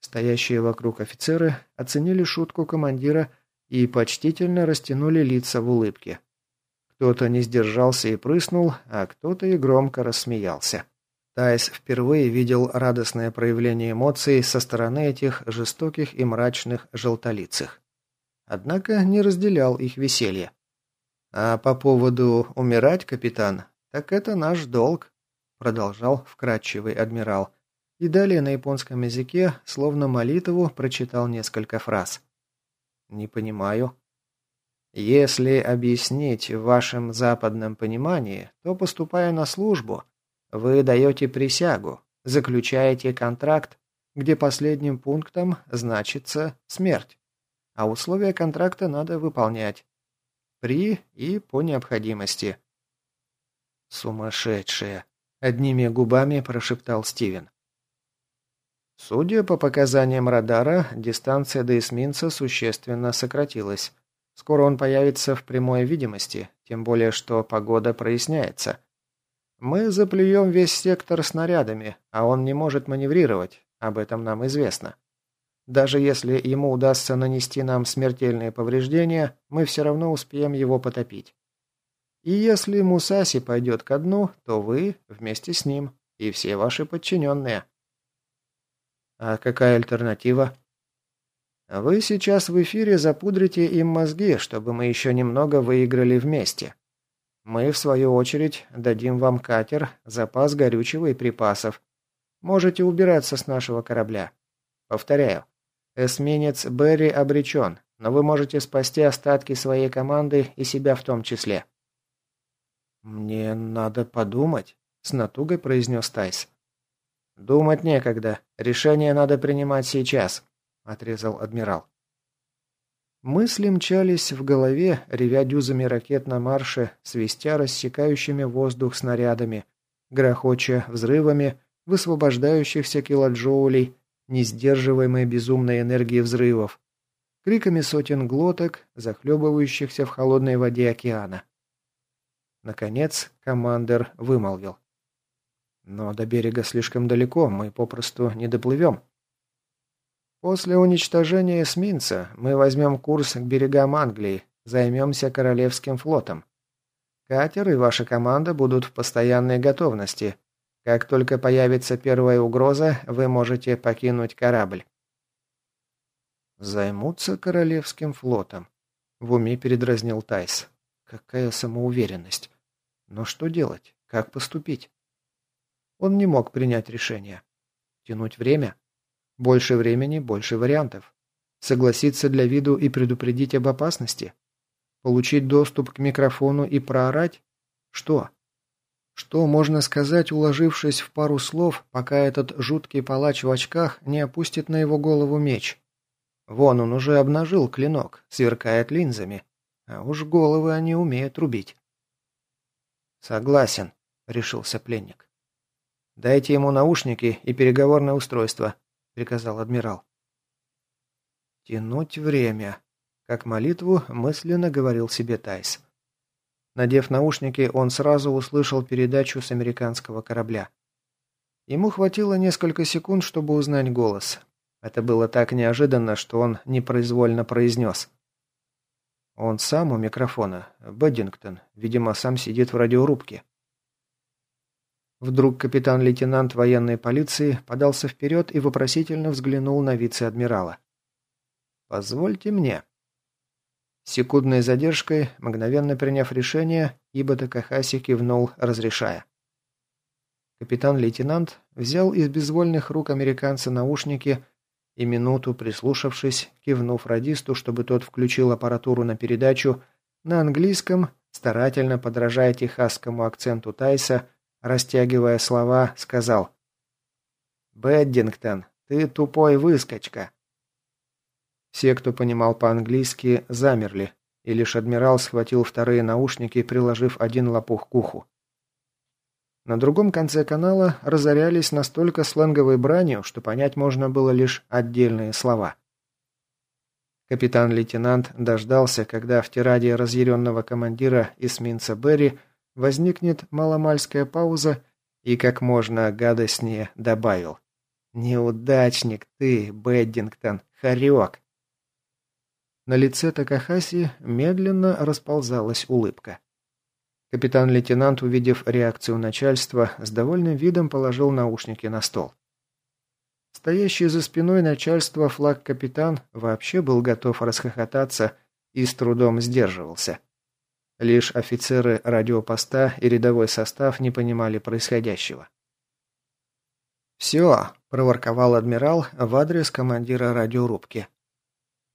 Стоящие вокруг офицеры оценили шутку командира и почтительно растянули лица в улыбке. Кто-то не сдержался и прыснул, а кто-то и громко рассмеялся. Тайс впервые видел радостное проявление эмоций со стороны этих жестоких и мрачных желтолицых. Однако не разделял их веселье. «А по поводу умирать, капитан, так это наш долг», продолжал вкрадчивый адмирал. И далее на японском языке, словно молитву, прочитал несколько фраз. «Не понимаю». «Если объяснить в вашем западном понимании, то, поступая на службу, вы даете присягу, заключаете контракт, где последним пунктом значится смерть, а условия контракта надо выполнять при и по необходимости. «Сумасшедшие!» – одними губами прошептал Стивен. Судя по показаниям радара, дистанция до эсминца существенно сократилась. Скоро он появится в прямой видимости, тем более что погода проясняется. Мы заплюем весь сектор снарядами, а он не может маневрировать, об этом нам известно. Даже если ему удастся нанести нам смертельные повреждения, мы все равно успеем его потопить. И если Мусаси пойдет ко дну, то вы вместе с ним и все ваши подчиненные. А какая альтернатива? Вы сейчас в эфире запудрите им мозги, чтобы мы еще немного выиграли вместе. Мы, в свою очередь, дадим вам катер, запас горючего и припасов. Можете убираться с нашего корабля. Повторяю, эсминец Берри обречен, но вы можете спасти остатки своей команды и себя в том числе. «Мне надо подумать», — с натугой произнес Тайс. «Думать некогда. Решение надо принимать сейчас», — отрезал адмирал. Мысли мчались в голове, ревя дюзами ракет на марше, свистя рассекающими воздух снарядами, грохоча взрывами, высвобождающихся килоджоулей, несдерживаемой безумной энергии взрывов, криками сотен глоток, захлебывающихся в холодной воде океана. Наконец, командир вымолвил. «Но до берега слишком далеко, мы попросту не доплывем». «После уничтожения эсминца мы возьмем курс к берегам Англии, займемся Королевским флотом. Катер и ваша команда будут в постоянной готовности. Как только появится первая угроза, вы можете покинуть корабль». «Займутся Королевским флотом», — в уме передразнил Тайс. «Какая самоуверенность! Но что делать? Как поступить? Он не мог принять решение. Тянуть время? Больше времени, больше вариантов. Согласиться для виду и предупредить об опасности? Получить доступ к микрофону и проорать? Что? Что можно сказать, уложившись в пару слов, пока этот жуткий палач в очках не опустит на его голову меч? Вон он уже обнажил клинок, сверкает линзами. А уж головы они умеют рубить. «Согласен», — решился пленник. «Дайте ему наушники и переговорное устройство», — приказал адмирал. «Тянуть время», — как молитву мысленно говорил себе Тайс. Надев наушники, он сразу услышал передачу с американского корабля. Ему хватило несколько секунд, чтобы узнать голос. Это было так неожиданно, что он непроизвольно произнес. Он сам у микрофона. Бэддингтон. Видимо, сам сидит в радиорубке. Вдруг капитан-лейтенант военной полиции подался вперед и вопросительно взглянул на вице-адмирала. «Позвольте мне». Секундной задержкой, мгновенно приняв решение, ибо Такахаси кивнул, разрешая. Капитан-лейтенант взял из безвольных рук американца наушники и минуту прислушавшись, кивнув радисту, чтобы тот включил аппаратуру на передачу, на английском, старательно подражая техасскому акценту Тайса, растягивая слова, сказал «Бэддингтон, ты тупой выскочка». Все, кто понимал по-английски, замерли, и лишь адмирал схватил вторые наушники, приложив один лопух к уху. На другом конце канала разорялись настолько сленговой бранью, что понять можно было лишь отдельные слова. Капитан-лейтенант дождался, когда в тираде разъяренного командира эсминца Берри возникнет маломальская пауза и как можно гадостнее добавил. «Неудачник ты, Бэддингтон, хорек!» На лице Такахаси медленно расползалась улыбка. Капитан-лейтенант, увидев реакцию начальства, с довольным видом положил наушники на стол. Стоящий за спиной начальства флаг-капитан вообще был готов расхохотаться и с трудом сдерживался. Лишь офицеры радиопоста и рядовой состав не понимали происходящего. «Все», – проворковал адмирал в адрес командира радиорубки.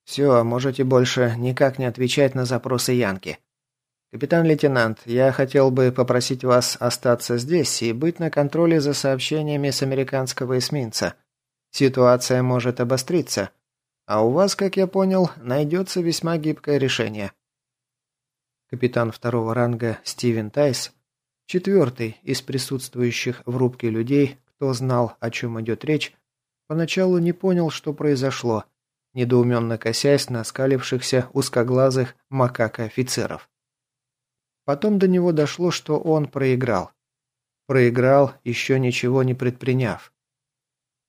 «Все, можете больше никак не отвечать на запросы Янки. Капитан-лейтенант, я хотел бы попросить вас остаться здесь и быть на контроле за сообщениями с американского эсминца. Ситуация может обостриться, а у вас, как я понял, найдется весьма гибкое решение». Капитан второго ранга Стивен Тайс, четвертый из присутствующих в рубке людей, кто знал, о чем идет речь, поначалу не понял, что произошло, недоуменно косясь на скалившихся узкоглазых макака-офицеров. Потом до него дошло, что он проиграл. Проиграл, еще ничего не предприняв.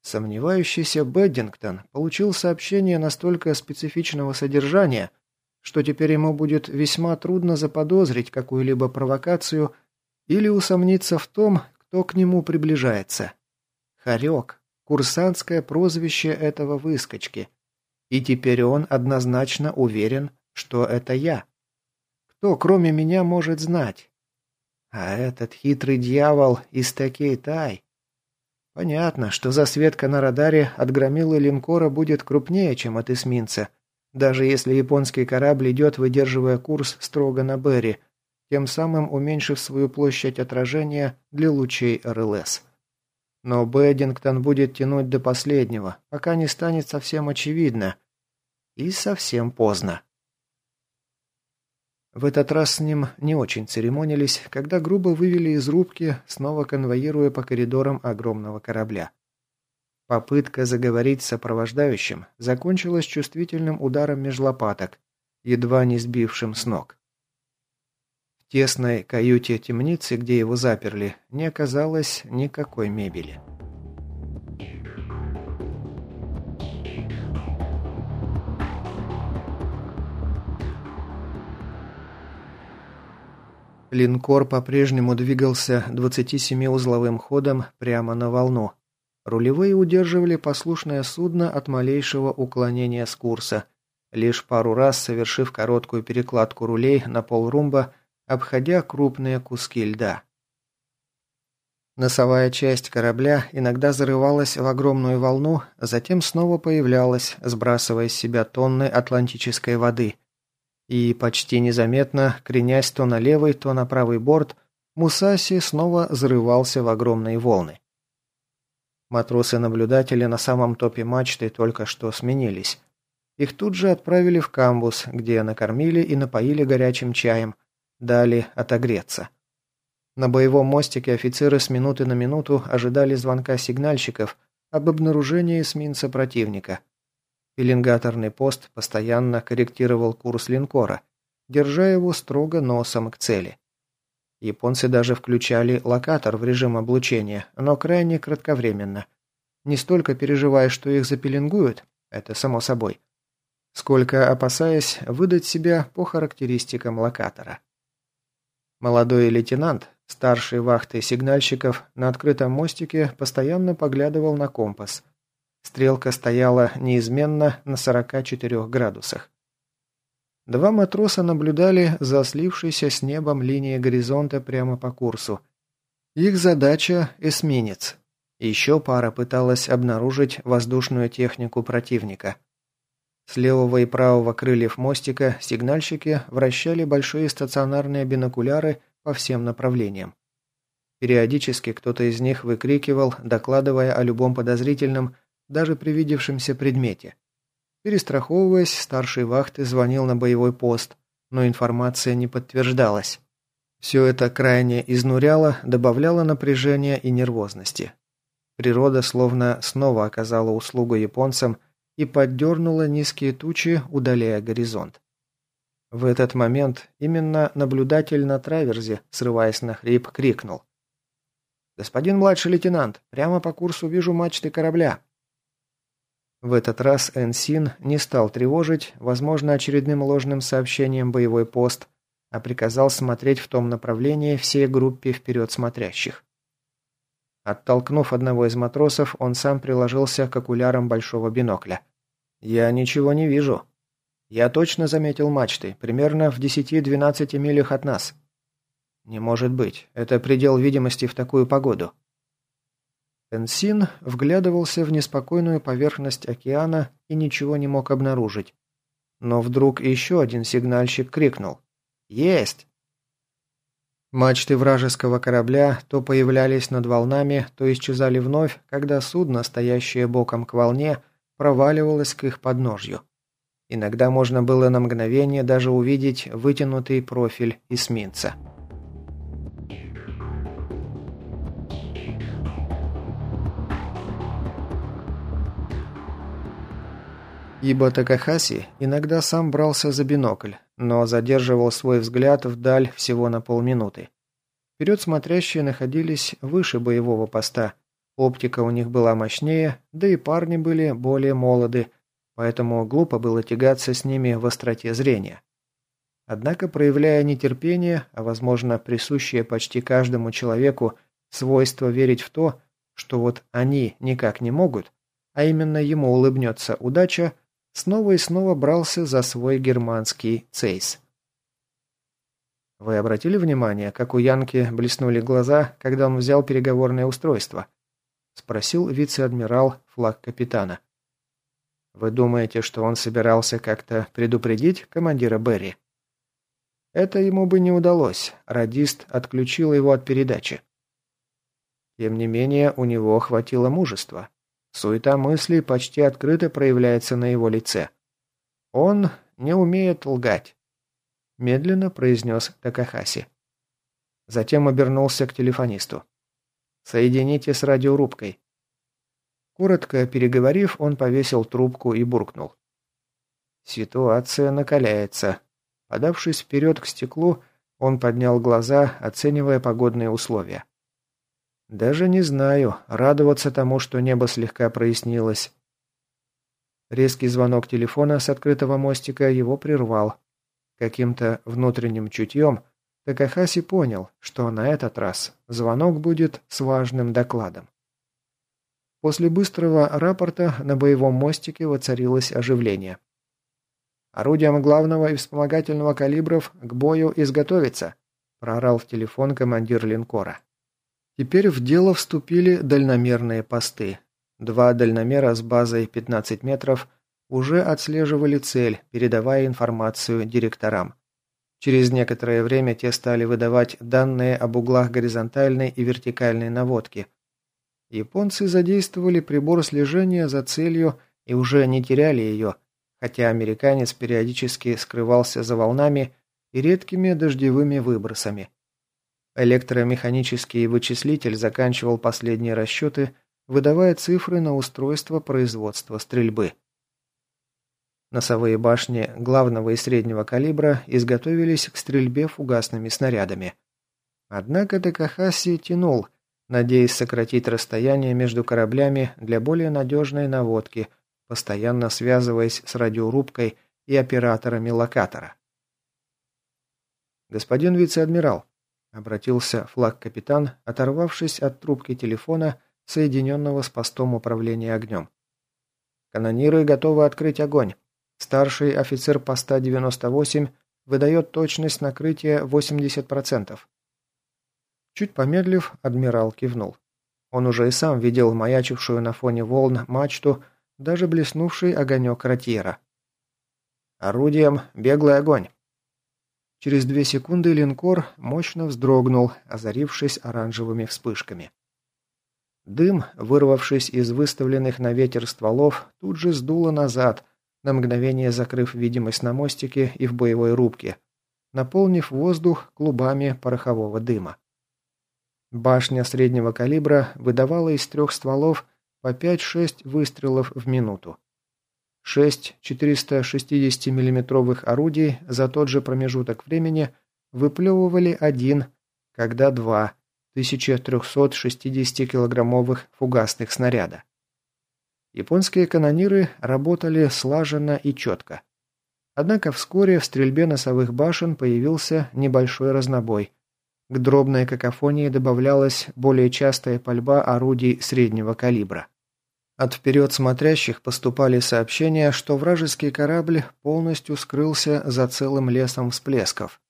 Сомневающийся Беддингтон получил сообщение настолько специфичного содержания, что теперь ему будет весьма трудно заподозрить какую-либо провокацию или усомниться в том, кто к нему приближается. Харек – курсантское прозвище этого выскочки. И теперь он однозначно уверен, что это я. Кто, кроме меня, может знать? А этот хитрый дьявол из такей тай. Понятно, что засветка на радаре от громилы линкора будет крупнее, чем от эсминца, даже если японский корабль идет, выдерживая курс строго на Берри, тем самым уменьшив свою площадь отражения для лучей РЛС. Но Бэддингтон будет тянуть до последнего, пока не станет совсем очевидно. И совсем поздно. В этот раз с ним не очень церемонились, когда грубо вывели из рубки, снова конвоируя по коридорам огромного корабля. Попытка заговорить с сопровождающим закончилась чувствительным ударом меж лопаток, едва не сбившим с ног. В тесной каюте темницы, где его заперли, не оказалось никакой мебели. Линкор по-прежнему двигался 27-узловым ходом прямо на волну. Рулевые удерживали послушное судно от малейшего уклонения с курса, лишь пару раз совершив короткую перекладку рулей на полрумба обходя крупные куски льда. Носовая часть корабля иногда зарывалась в огромную волну, затем снова появлялась, сбрасывая с себя тонны атлантической воды. И почти незаметно, кренясь то на левый, то на правый борт, Мусаси снова зарывался в огромные волны. Матросы-наблюдатели на самом топе мачты только что сменились. Их тут же отправили в камбус, где накормили и напоили горячим чаем – Дали отогреться. На боевом мостике офицеры с минуты на минуту ожидали звонка сигнальщиков об обнаружении эсминца противника. Пеленгаторный пост постоянно корректировал курс линкора, держа его строго носом к цели. Японцы даже включали локатор в режим облучения, но крайне кратковременно. Не столько переживая, что их запеленгуют, это само собой, сколько опасаясь выдать себя по характеристикам локатора. Молодой лейтенант, старший вахты сигнальщиков, на открытом мостике постоянно поглядывал на компас. Стрелка стояла неизменно на 44 градусах. Два матроса наблюдали за слившейся с небом линией горизонта прямо по курсу. Их задача – эсминец. Еще пара пыталась обнаружить воздушную технику противника – с левого и правого крыльев мостика сигнальщики вращали большие стационарные бинокуляры по всем направлениям. Периодически кто-то из них выкрикивал, докладывая о любом подозрительном, даже привидевшемся предмете. Перестраховываясь, старший вахты звонил на боевой пост, но информация не подтверждалась. Все это крайне изнуряло, добавляло напряжения и нервозности. Природа словно снова оказала услугу японцам – и поддернула низкие тучи, удаляя горизонт. В этот момент именно наблюдатель на траверзе, срываясь на хрип, крикнул. «Господин младший лейтенант, прямо по курсу вижу мачты корабля». В этот раз Энсин не стал тревожить, возможно, очередным ложным сообщением боевой пост, а приказал смотреть в том направлении всей группе вперед смотрящих. Оттолкнув одного из матросов, он сам приложился к окулярам большого бинокля. «Я ничего не вижу». «Я точно заметил мачты, примерно в 10-12 милях от нас». «Не может быть. Это предел видимости в такую погоду». Энсин вглядывался в неспокойную поверхность океана и ничего не мог обнаружить. Но вдруг еще один сигнальщик крикнул «Есть!». Мачты вражеского корабля то появлялись над волнами, то исчезали вновь, когда судно, стоящее боком к волне, проваливалось к их подножью. Иногда можно было на мгновение даже увидеть вытянутый профиль эсминца. Ибо Такахаси иногда сам брался за бинокль, но задерживал свой взгляд вдаль всего на полминуты. Вперед смотрящие находились выше боевого поста. Оптика у них была мощнее, да и парни были более молоды, поэтому глупо было тягаться с ними в остроте зрения. Однако, проявляя нетерпение, а возможно присущее почти каждому человеку свойство верить в то, что вот они никак не могут, а именно ему улыбнется удача, снова и снова брался за свой германский цейс. Вы обратили внимание, как у Янки блеснули глаза, когда он взял переговорное устройство? Спросил вице-адмирал флаг капитана. Вы думаете, что он собирался как-то предупредить командира Берри? Это ему бы не удалось. Радист отключил его от передачи. Тем не менее, у него хватило мужества. Суета мыслей почти открыто проявляется на его лице. Он не умеет лгать. Медленно произнес Такахаси. Затем обернулся к телефонисту. «Соедините с радиорубкой. Коротко переговорив, он повесил трубку и буркнул. Ситуация накаляется. Подавшись вперед к стеклу, он поднял глаза, оценивая погодные условия. «Даже не знаю, радоваться тому, что небо слегка прояснилось». Резкий звонок телефона с открытого мостика его прервал. Каким-то внутренним чутьем Такахаси понял, что на этот раз звонок будет с важным докладом. После быстрого рапорта на боевом мостике воцарилось оживление. «Орудием главного и вспомогательного калибров к бою изготовиться», проорал в телефон командир линкора. Теперь в дело вступили дальномерные посты. Два дальномера с базой 15 метров уже отслеживали цель, передавая информацию директорам. Через некоторое время те стали выдавать данные об углах горизонтальной и вертикальной наводки – Японцы задействовали прибор слежения за целью и уже не теряли ее, хотя американец периодически скрывался за волнами и редкими дождевыми выбросами. Электромеханический вычислитель заканчивал последние расчеты, выдавая цифры на устройство производства стрельбы. Носовые башни главного и среднего калибра изготовились к стрельбе фугасными снарядами. Однако Такахаси тянул – надеясь сократить расстояние между кораблями для более надежной наводки, постоянно связываясь с радиорубкой и операторами локатора. «Господин вице-адмирал», — обратился флаг-капитан, оторвавшись от трубки телефона, соединенного с постом управления огнем. «Канониры готовы открыть огонь. Старший офицер поста 98 выдает точность накрытия 80%. Чуть помедлив, адмирал кивнул. Он уже и сам видел маячившую на фоне волн мачту, даже блеснувший огонек ротьера. «Орудием беглый огонь!» Через две секунды линкор мощно вздрогнул, озарившись оранжевыми вспышками. Дым, вырвавшись из выставленных на ветер стволов, тут же сдуло назад, на мгновение закрыв видимость на мостике и в боевой рубке, наполнив воздух клубами порохового дыма. Башня среднего калибра выдавала из трех стволов по 5-6 выстрелов в минуту. Шесть 460 миллиметровых орудий за тот же промежуток времени выплевывали один, когда два 1360-килограммовых фугасных снаряда. Японские канониры работали слаженно и четко. Однако вскоре в стрельбе носовых башен появился небольшой разнобой – к дробной какофонии добавлялась более частая пальба орудий среднего калибра. От вперед смотрящих поступали сообщения, что вражеский корабль полностью скрылся за целым лесом всплесков.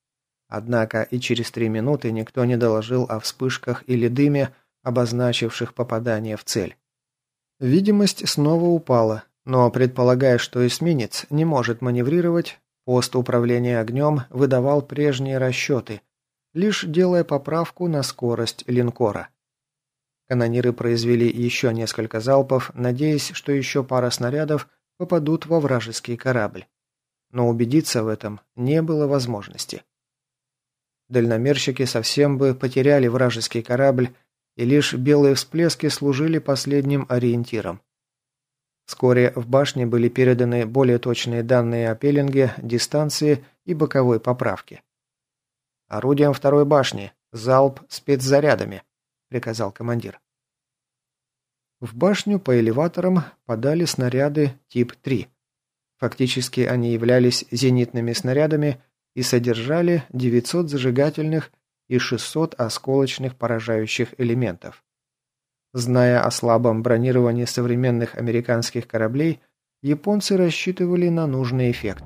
Однако и через три минуты никто не доложил о вспышках или дыме, обозначивших попадание в цель. Видимость снова упала, но предполагая, что эсминец не может маневрировать, пост управления огнем выдавал прежние расчеты, лишь делая поправку на скорость линкора. Канониры произвели еще несколько залпов, надеясь, что еще пара снарядов попадут во вражеский корабль. Но убедиться в этом не было возможности. Дальномерщики совсем бы потеряли вражеский корабль, и лишь белые всплески служили последним ориентиром. Вскоре в башне были переданы более точные данные о пеленге, дистанции и боковой поправке. «Орудием второй башни. Залп спецзарядами», — приказал командир. В башню по элеваторам подали снаряды тип 3. Фактически они являлись зенитными снарядами и содержали 900 зажигательных и 600 осколочных поражающих элементов. Зная о слабом бронировании современных американских кораблей, японцы рассчитывали на нужный эффект.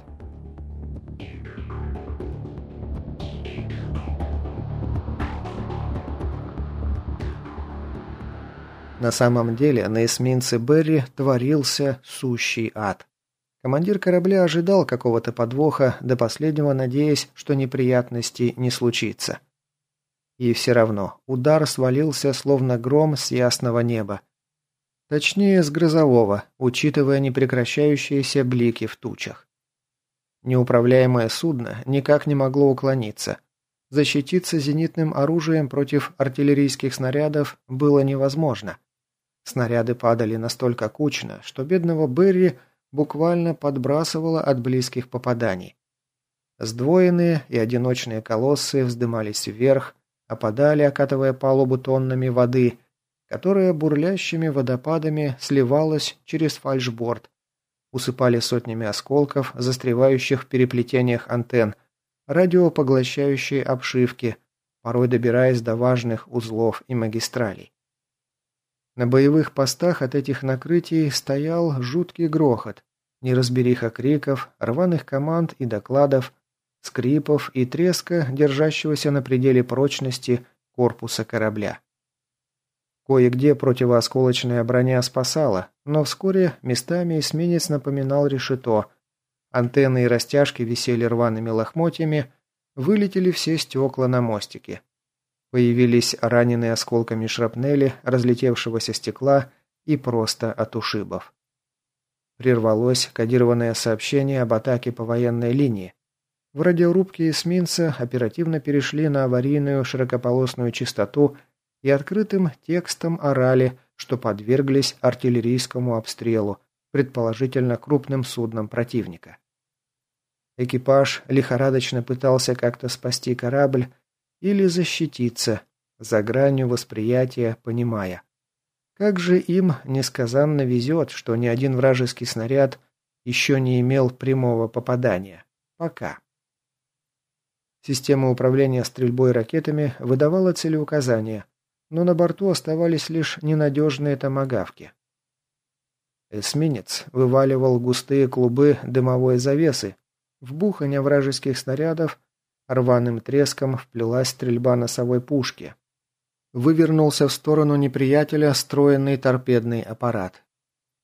На самом деле на эсминце Берри творился сущий ад. Командир корабля ожидал какого-то подвоха, до последнего надеясь, что неприятностей не случится. И все равно удар свалился, словно гром с ясного неба. Точнее, с грозового, учитывая непрекращающиеся блики в тучах. Неуправляемое судно никак не могло уклониться. Защититься зенитным оружием против артиллерийских снарядов было невозможно. Снаряды падали настолько кучно, что бедного Берри буквально подбрасывало от близких попаданий. Сдвоенные и одиночные колоссы вздымались вверх, опадали, окатывая палубу тоннами воды, которая бурлящими водопадами сливалась через фальшборд, усыпали сотнями осколков, застревающих в переплетениях антенн, радиопоглощающие обшивки, порой добираясь до важных узлов и магистралей. На боевых постах от этих накрытий стоял жуткий грохот, неразбериха криков, рваных команд и докладов, скрипов и треска, держащегося на пределе прочности корпуса корабля. Кое-где противоосколочная броня спасала, но вскоре местами эсминец напоминал решето. Антенны и растяжки висели рваными лохмотьями, вылетели все стекла на мостике. Появились раненые осколками шрапнели, разлетевшегося стекла и просто от ушибов. Прервалось кодированное сообщение об атаке по военной линии. В радиорубке эсминца оперативно перешли на аварийную широкополосную частоту и открытым текстом орали, что подверглись артиллерийскому обстрелу, предположительно крупным судном противника. Экипаж лихорадочно пытался как-то спасти корабль, или защититься, за гранью восприятия понимая. Как же им несказанно везет, что ни один вражеский снаряд еще не имел прямого попадания. Пока. Система управления стрельбой ракетами выдавала целеуказания, но на борту оставались лишь ненадежные томогавки. Эсминец вываливал густые клубы дымовой завесы, в бухание вражеских снарядов Рваным треском вплелась стрельба носовой пушки. Вывернулся в сторону неприятеля стройный торпедный аппарат.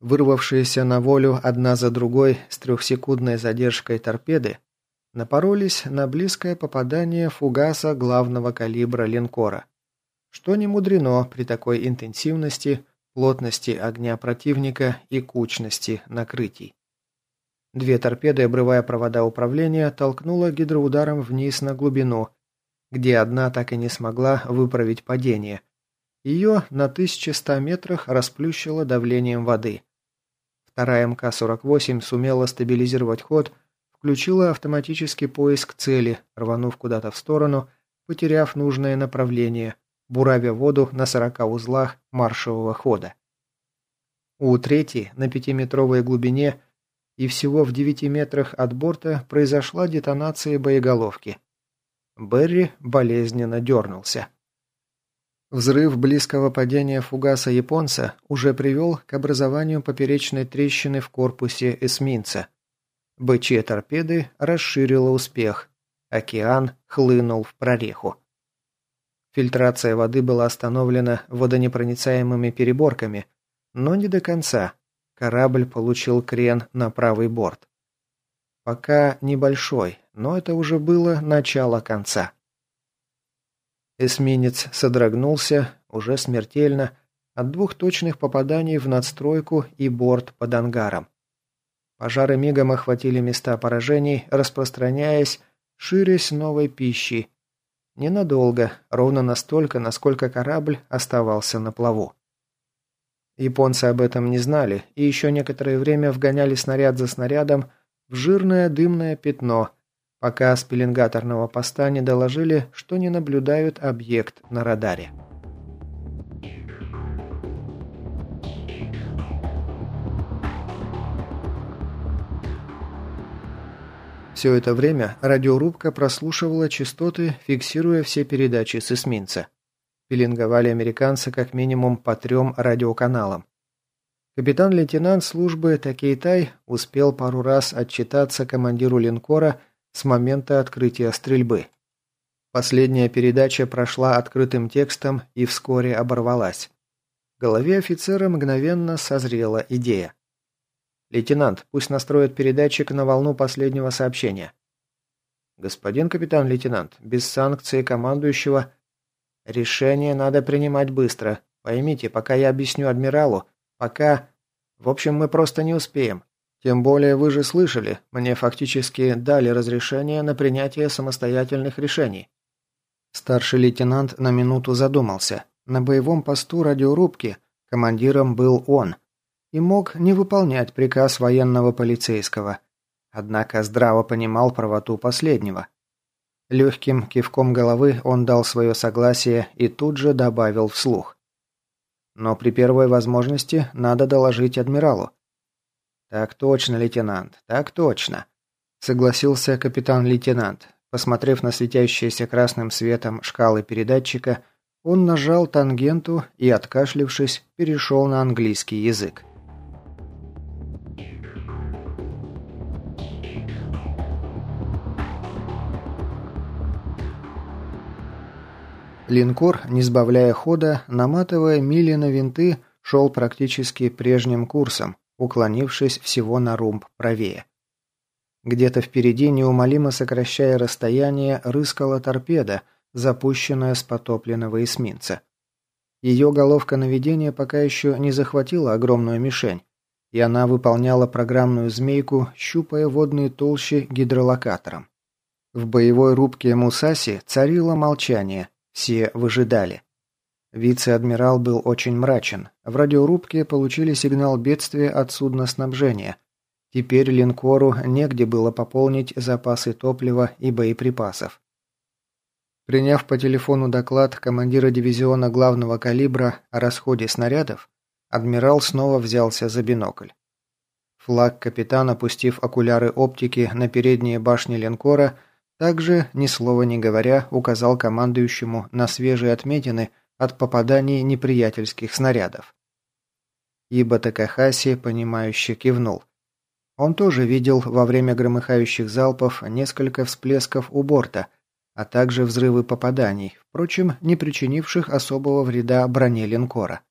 Вырвавшиеся на волю одна за другой с трехсекундной задержкой торпеды напоролись на близкое попадание фугаса главного калибра линкора. Что не мудрено при такой интенсивности, плотности огня противника и кучности накрытий. Две торпеды, обрывая провода управления, толкнула гидроударом вниз на глубину, где одна так и не смогла выправить падение. Ее на 1100 метрах расплющило давлением воды. Вторая МК-48 сумела стабилизировать ход, включила автоматический поиск цели, рванув куда-то в сторону, потеряв нужное направление, буравя воду на 40 узлах маршевого хода. У третьей на пятиметровой глубине и всего в девяти метрах от борта произошла детонация боеголовки. Берри болезненно дернулся. Взрыв близкого падения фугаса японца уже привел к образованию поперечной трещины в корпусе эсминца. БЧ торпеды расширила успех. Океан хлынул в прореху. Фильтрация воды была остановлена водонепроницаемыми переборками, но не до конца. Корабль получил крен на правый борт. Пока небольшой, но это уже было начало конца. Эсминец содрогнулся, уже смертельно, от двух точных попаданий в надстройку и борт под ангаром. Пожары мигом охватили места поражений, распространяясь, ширясь новой пищей. Ненадолго, ровно настолько, насколько корабль оставался на плаву. Японцы об этом не знали и еще некоторое время вгоняли снаряд за снарядом в жирное дымное пятно, пока с пеленгаторного поста не доложили, что не наблюдают объект на радаре. Все это время радиорубка прослушивала частоты, фиксируя все передачи с эсминца. Пеленговали американцы как минимум по трем радиоканалам. Капитан-лейтенант службы Такейтай успел пару раз отчитаться командиру линкора с момента открытия стрельбы. Последняя передача прошла открытым текстом и вскоре оборвалась. В голове офицера мгновенно созрела идея. «Лейтенант, пусть настроит передатчик на волну последнего сообщения». «Господин капитан-лейтенант, без санкции командующего...» «Решение надо принимать быстро. Поймите, пока я объясню адмиралу, пока... В общем, мы просто не успеем. Тем более вы же слышали, мне фактически дали разрешение на принятие самостоятельных решений». Старший лейтенант на минуту задумался. На боевом посту радиорубки командиром был он – и мог не выполнять приказ военного полицейского. Однако здраво понимал правоту последнего. Легким кивком головы он дал свое согласие и тут же добавил вслух. Но при первой возможности надо доложить адмиралу. «Так точно, лейтенант, так точно», — согласился капитан-лейтенант. Посмотрев на светящиеся красным светом шкалы передатчика, он нажал тангенту и, откашлившись, перешел на английский язык. Линкор, не сбавляя хода, наматывая мили на винты, шел практически прежним курсом, уклонившись всего на румб правее. Где-то впереди, неумолимо сокращая расстояние, рыскала торпеда, запущенная с потопленного эсминца. Ее головка наведения пока еще не захватила огромную мишень, и она выполняла программную змейку, щупая водные толщи гидролокатором. В боевой рубке Мусаси царило молчание, все выжидали. Вице-адмирал был очень мрачен. В радиорубке получили сигнал бедствия от судна снабжения. Теперь линкору негде было пополнить запасы топлива и боеприпасов. Приняв по телефону доклад командира дивизиона главного калибра о расходе снарядов, адмирал снова взялся за бинокль. Флаг капитана, опустив окуляры оптики на передние башни линкора, также, ни слова не говоря, указал командующему на свежие отметины от попаданий неприятельских снарядов. Ибо Такахаси, понимающе кивнул. Он тоже видел во время громыхающих залпов несколько всплесков у борта, а также взрывы попаданий, впрочем, не причинивших особого вреда броне линкора.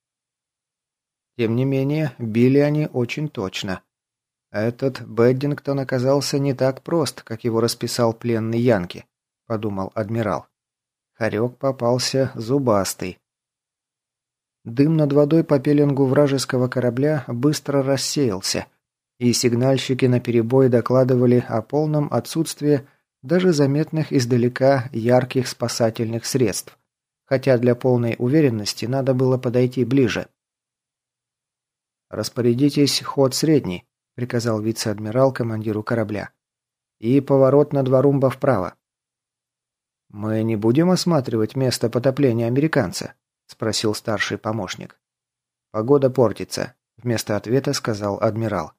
Тем не менее, били они очень точно. «Этот Беддингтон оказался не так прост, как его расписал пленный Янки», – подумал адмирал. Хорек попался зубастый. Дым над водой по пеленгу вражеского корабля быстро рассеялся, и сигнальщики наперебой докладывали о полном отсутствии даже заметных издалека ярких спасательных средств, хотя для полной уверенности надо было подойти ближе. «Распорядитесь ход средний», приказал вице-адмирал командиру корабля. «И поворот на два румба вправо». «Мы не будем осматривать место потопления американца?» – спросил старший помощник. «Погода портится», – вместо ответа сказал адмирал.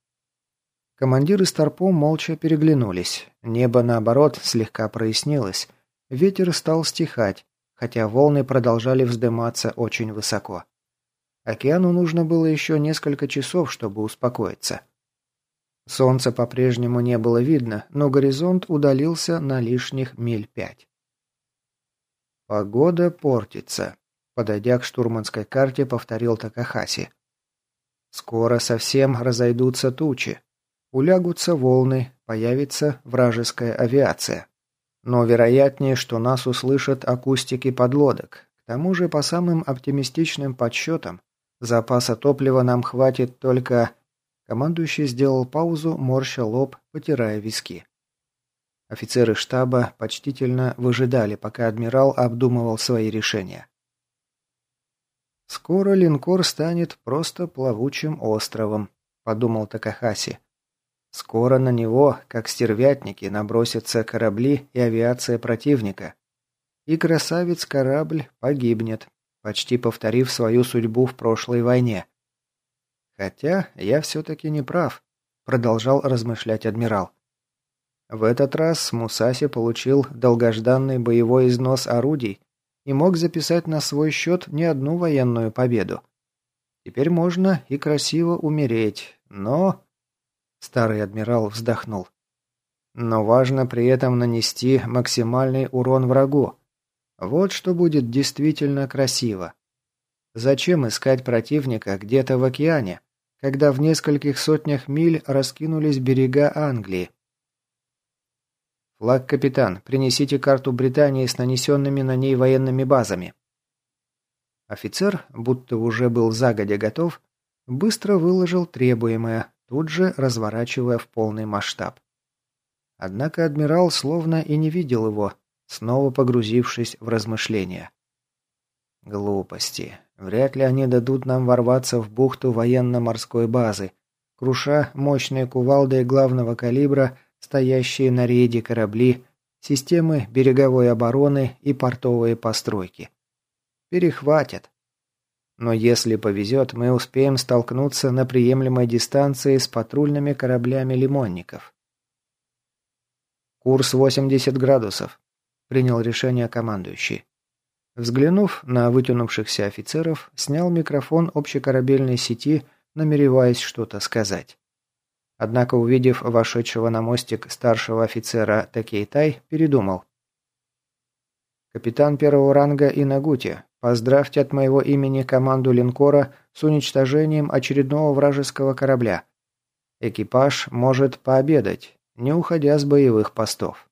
Командиры Старпом молча переглянулись. Небо, наоборот, слегка прояснилось. Ветер стал стихать, хотя волны продолжали вздыматься очень высоко. Океану нужно было еще несколько часов, чтобы успокоиться. Солнца по-прежнему не было видно, но горизонт удалился на лишних миль пять. «Погода портится», – подойдя к штурманской карте, повторил Такахаси. «Скоро совсем разойдутся тучи. Улягутся волны, появится вражеская авиация. Но вероятнее, что нас услышат акустики подлодок. К тому же, по самым оптимистичным подсчетам, запаса топлива нам хватит только... Командующий сделал паузу, морща лоб, потирая виски. Офицеры штаба почтительно выжидали, пока адмирал обдумывал свои решения. «Скоро линкор станет просто плавучим островом», – подумал Такахаси. «Скоро на него, как стервятники, набросятся корабли и авиация противника. И красавец-корабль погибнет, почти повторив свою судьбу в прошлой войне. Хотя я все-таки не прав», – продолжал размышлять адмирал. В этот раз Мусаси получил долгожданный боевой износ орудий и мог записать на свой счет не одну военную победу. Теперь можно и красиво умереть, но... Старый адмирал вздохнул. Но важно при этом нанести максимальный урон врагу. Вот что будет действительно красиво. Зачем искать противника где-то в океане, когда в нескольких сотнях миль раскинулись берега Англии? «Флаг, капитан, принесите карту Британии с нанесенными на ней военными базами». Офицер, будто уже был загодя готов, быстро выложил требуемое, тут же разворачивая в полный масштаб. Однако адмирал словно и не видел его, снова погрузившись в размышления. Глупости. Вряд ли они дадут нам ворваться в бухту военно-морской базы, круша мощные кувалды главного калибра стоящие на рейде корабли, системы береговой обороны и портовые постройки. Перехватят. Но если повезет, мы успеем столкнуться на приемлемой дистанции с патрульными кораблями лимонников. «Курс 80 градусов», — принял решение командующий. Взглянув на вытянувшихся офицеров, снял микрофон общекорабельной сети, намереваясь что-то сказать. Однако, увидев вошедшего на мостик старшего офицера Такейтай, передумал. «Капитан первого ранга Инагути, поздравьте от моего имени команду линкора с уничтожением очередного вражеского корабля. Экипаж может пообедать, не уходя с боевых постов».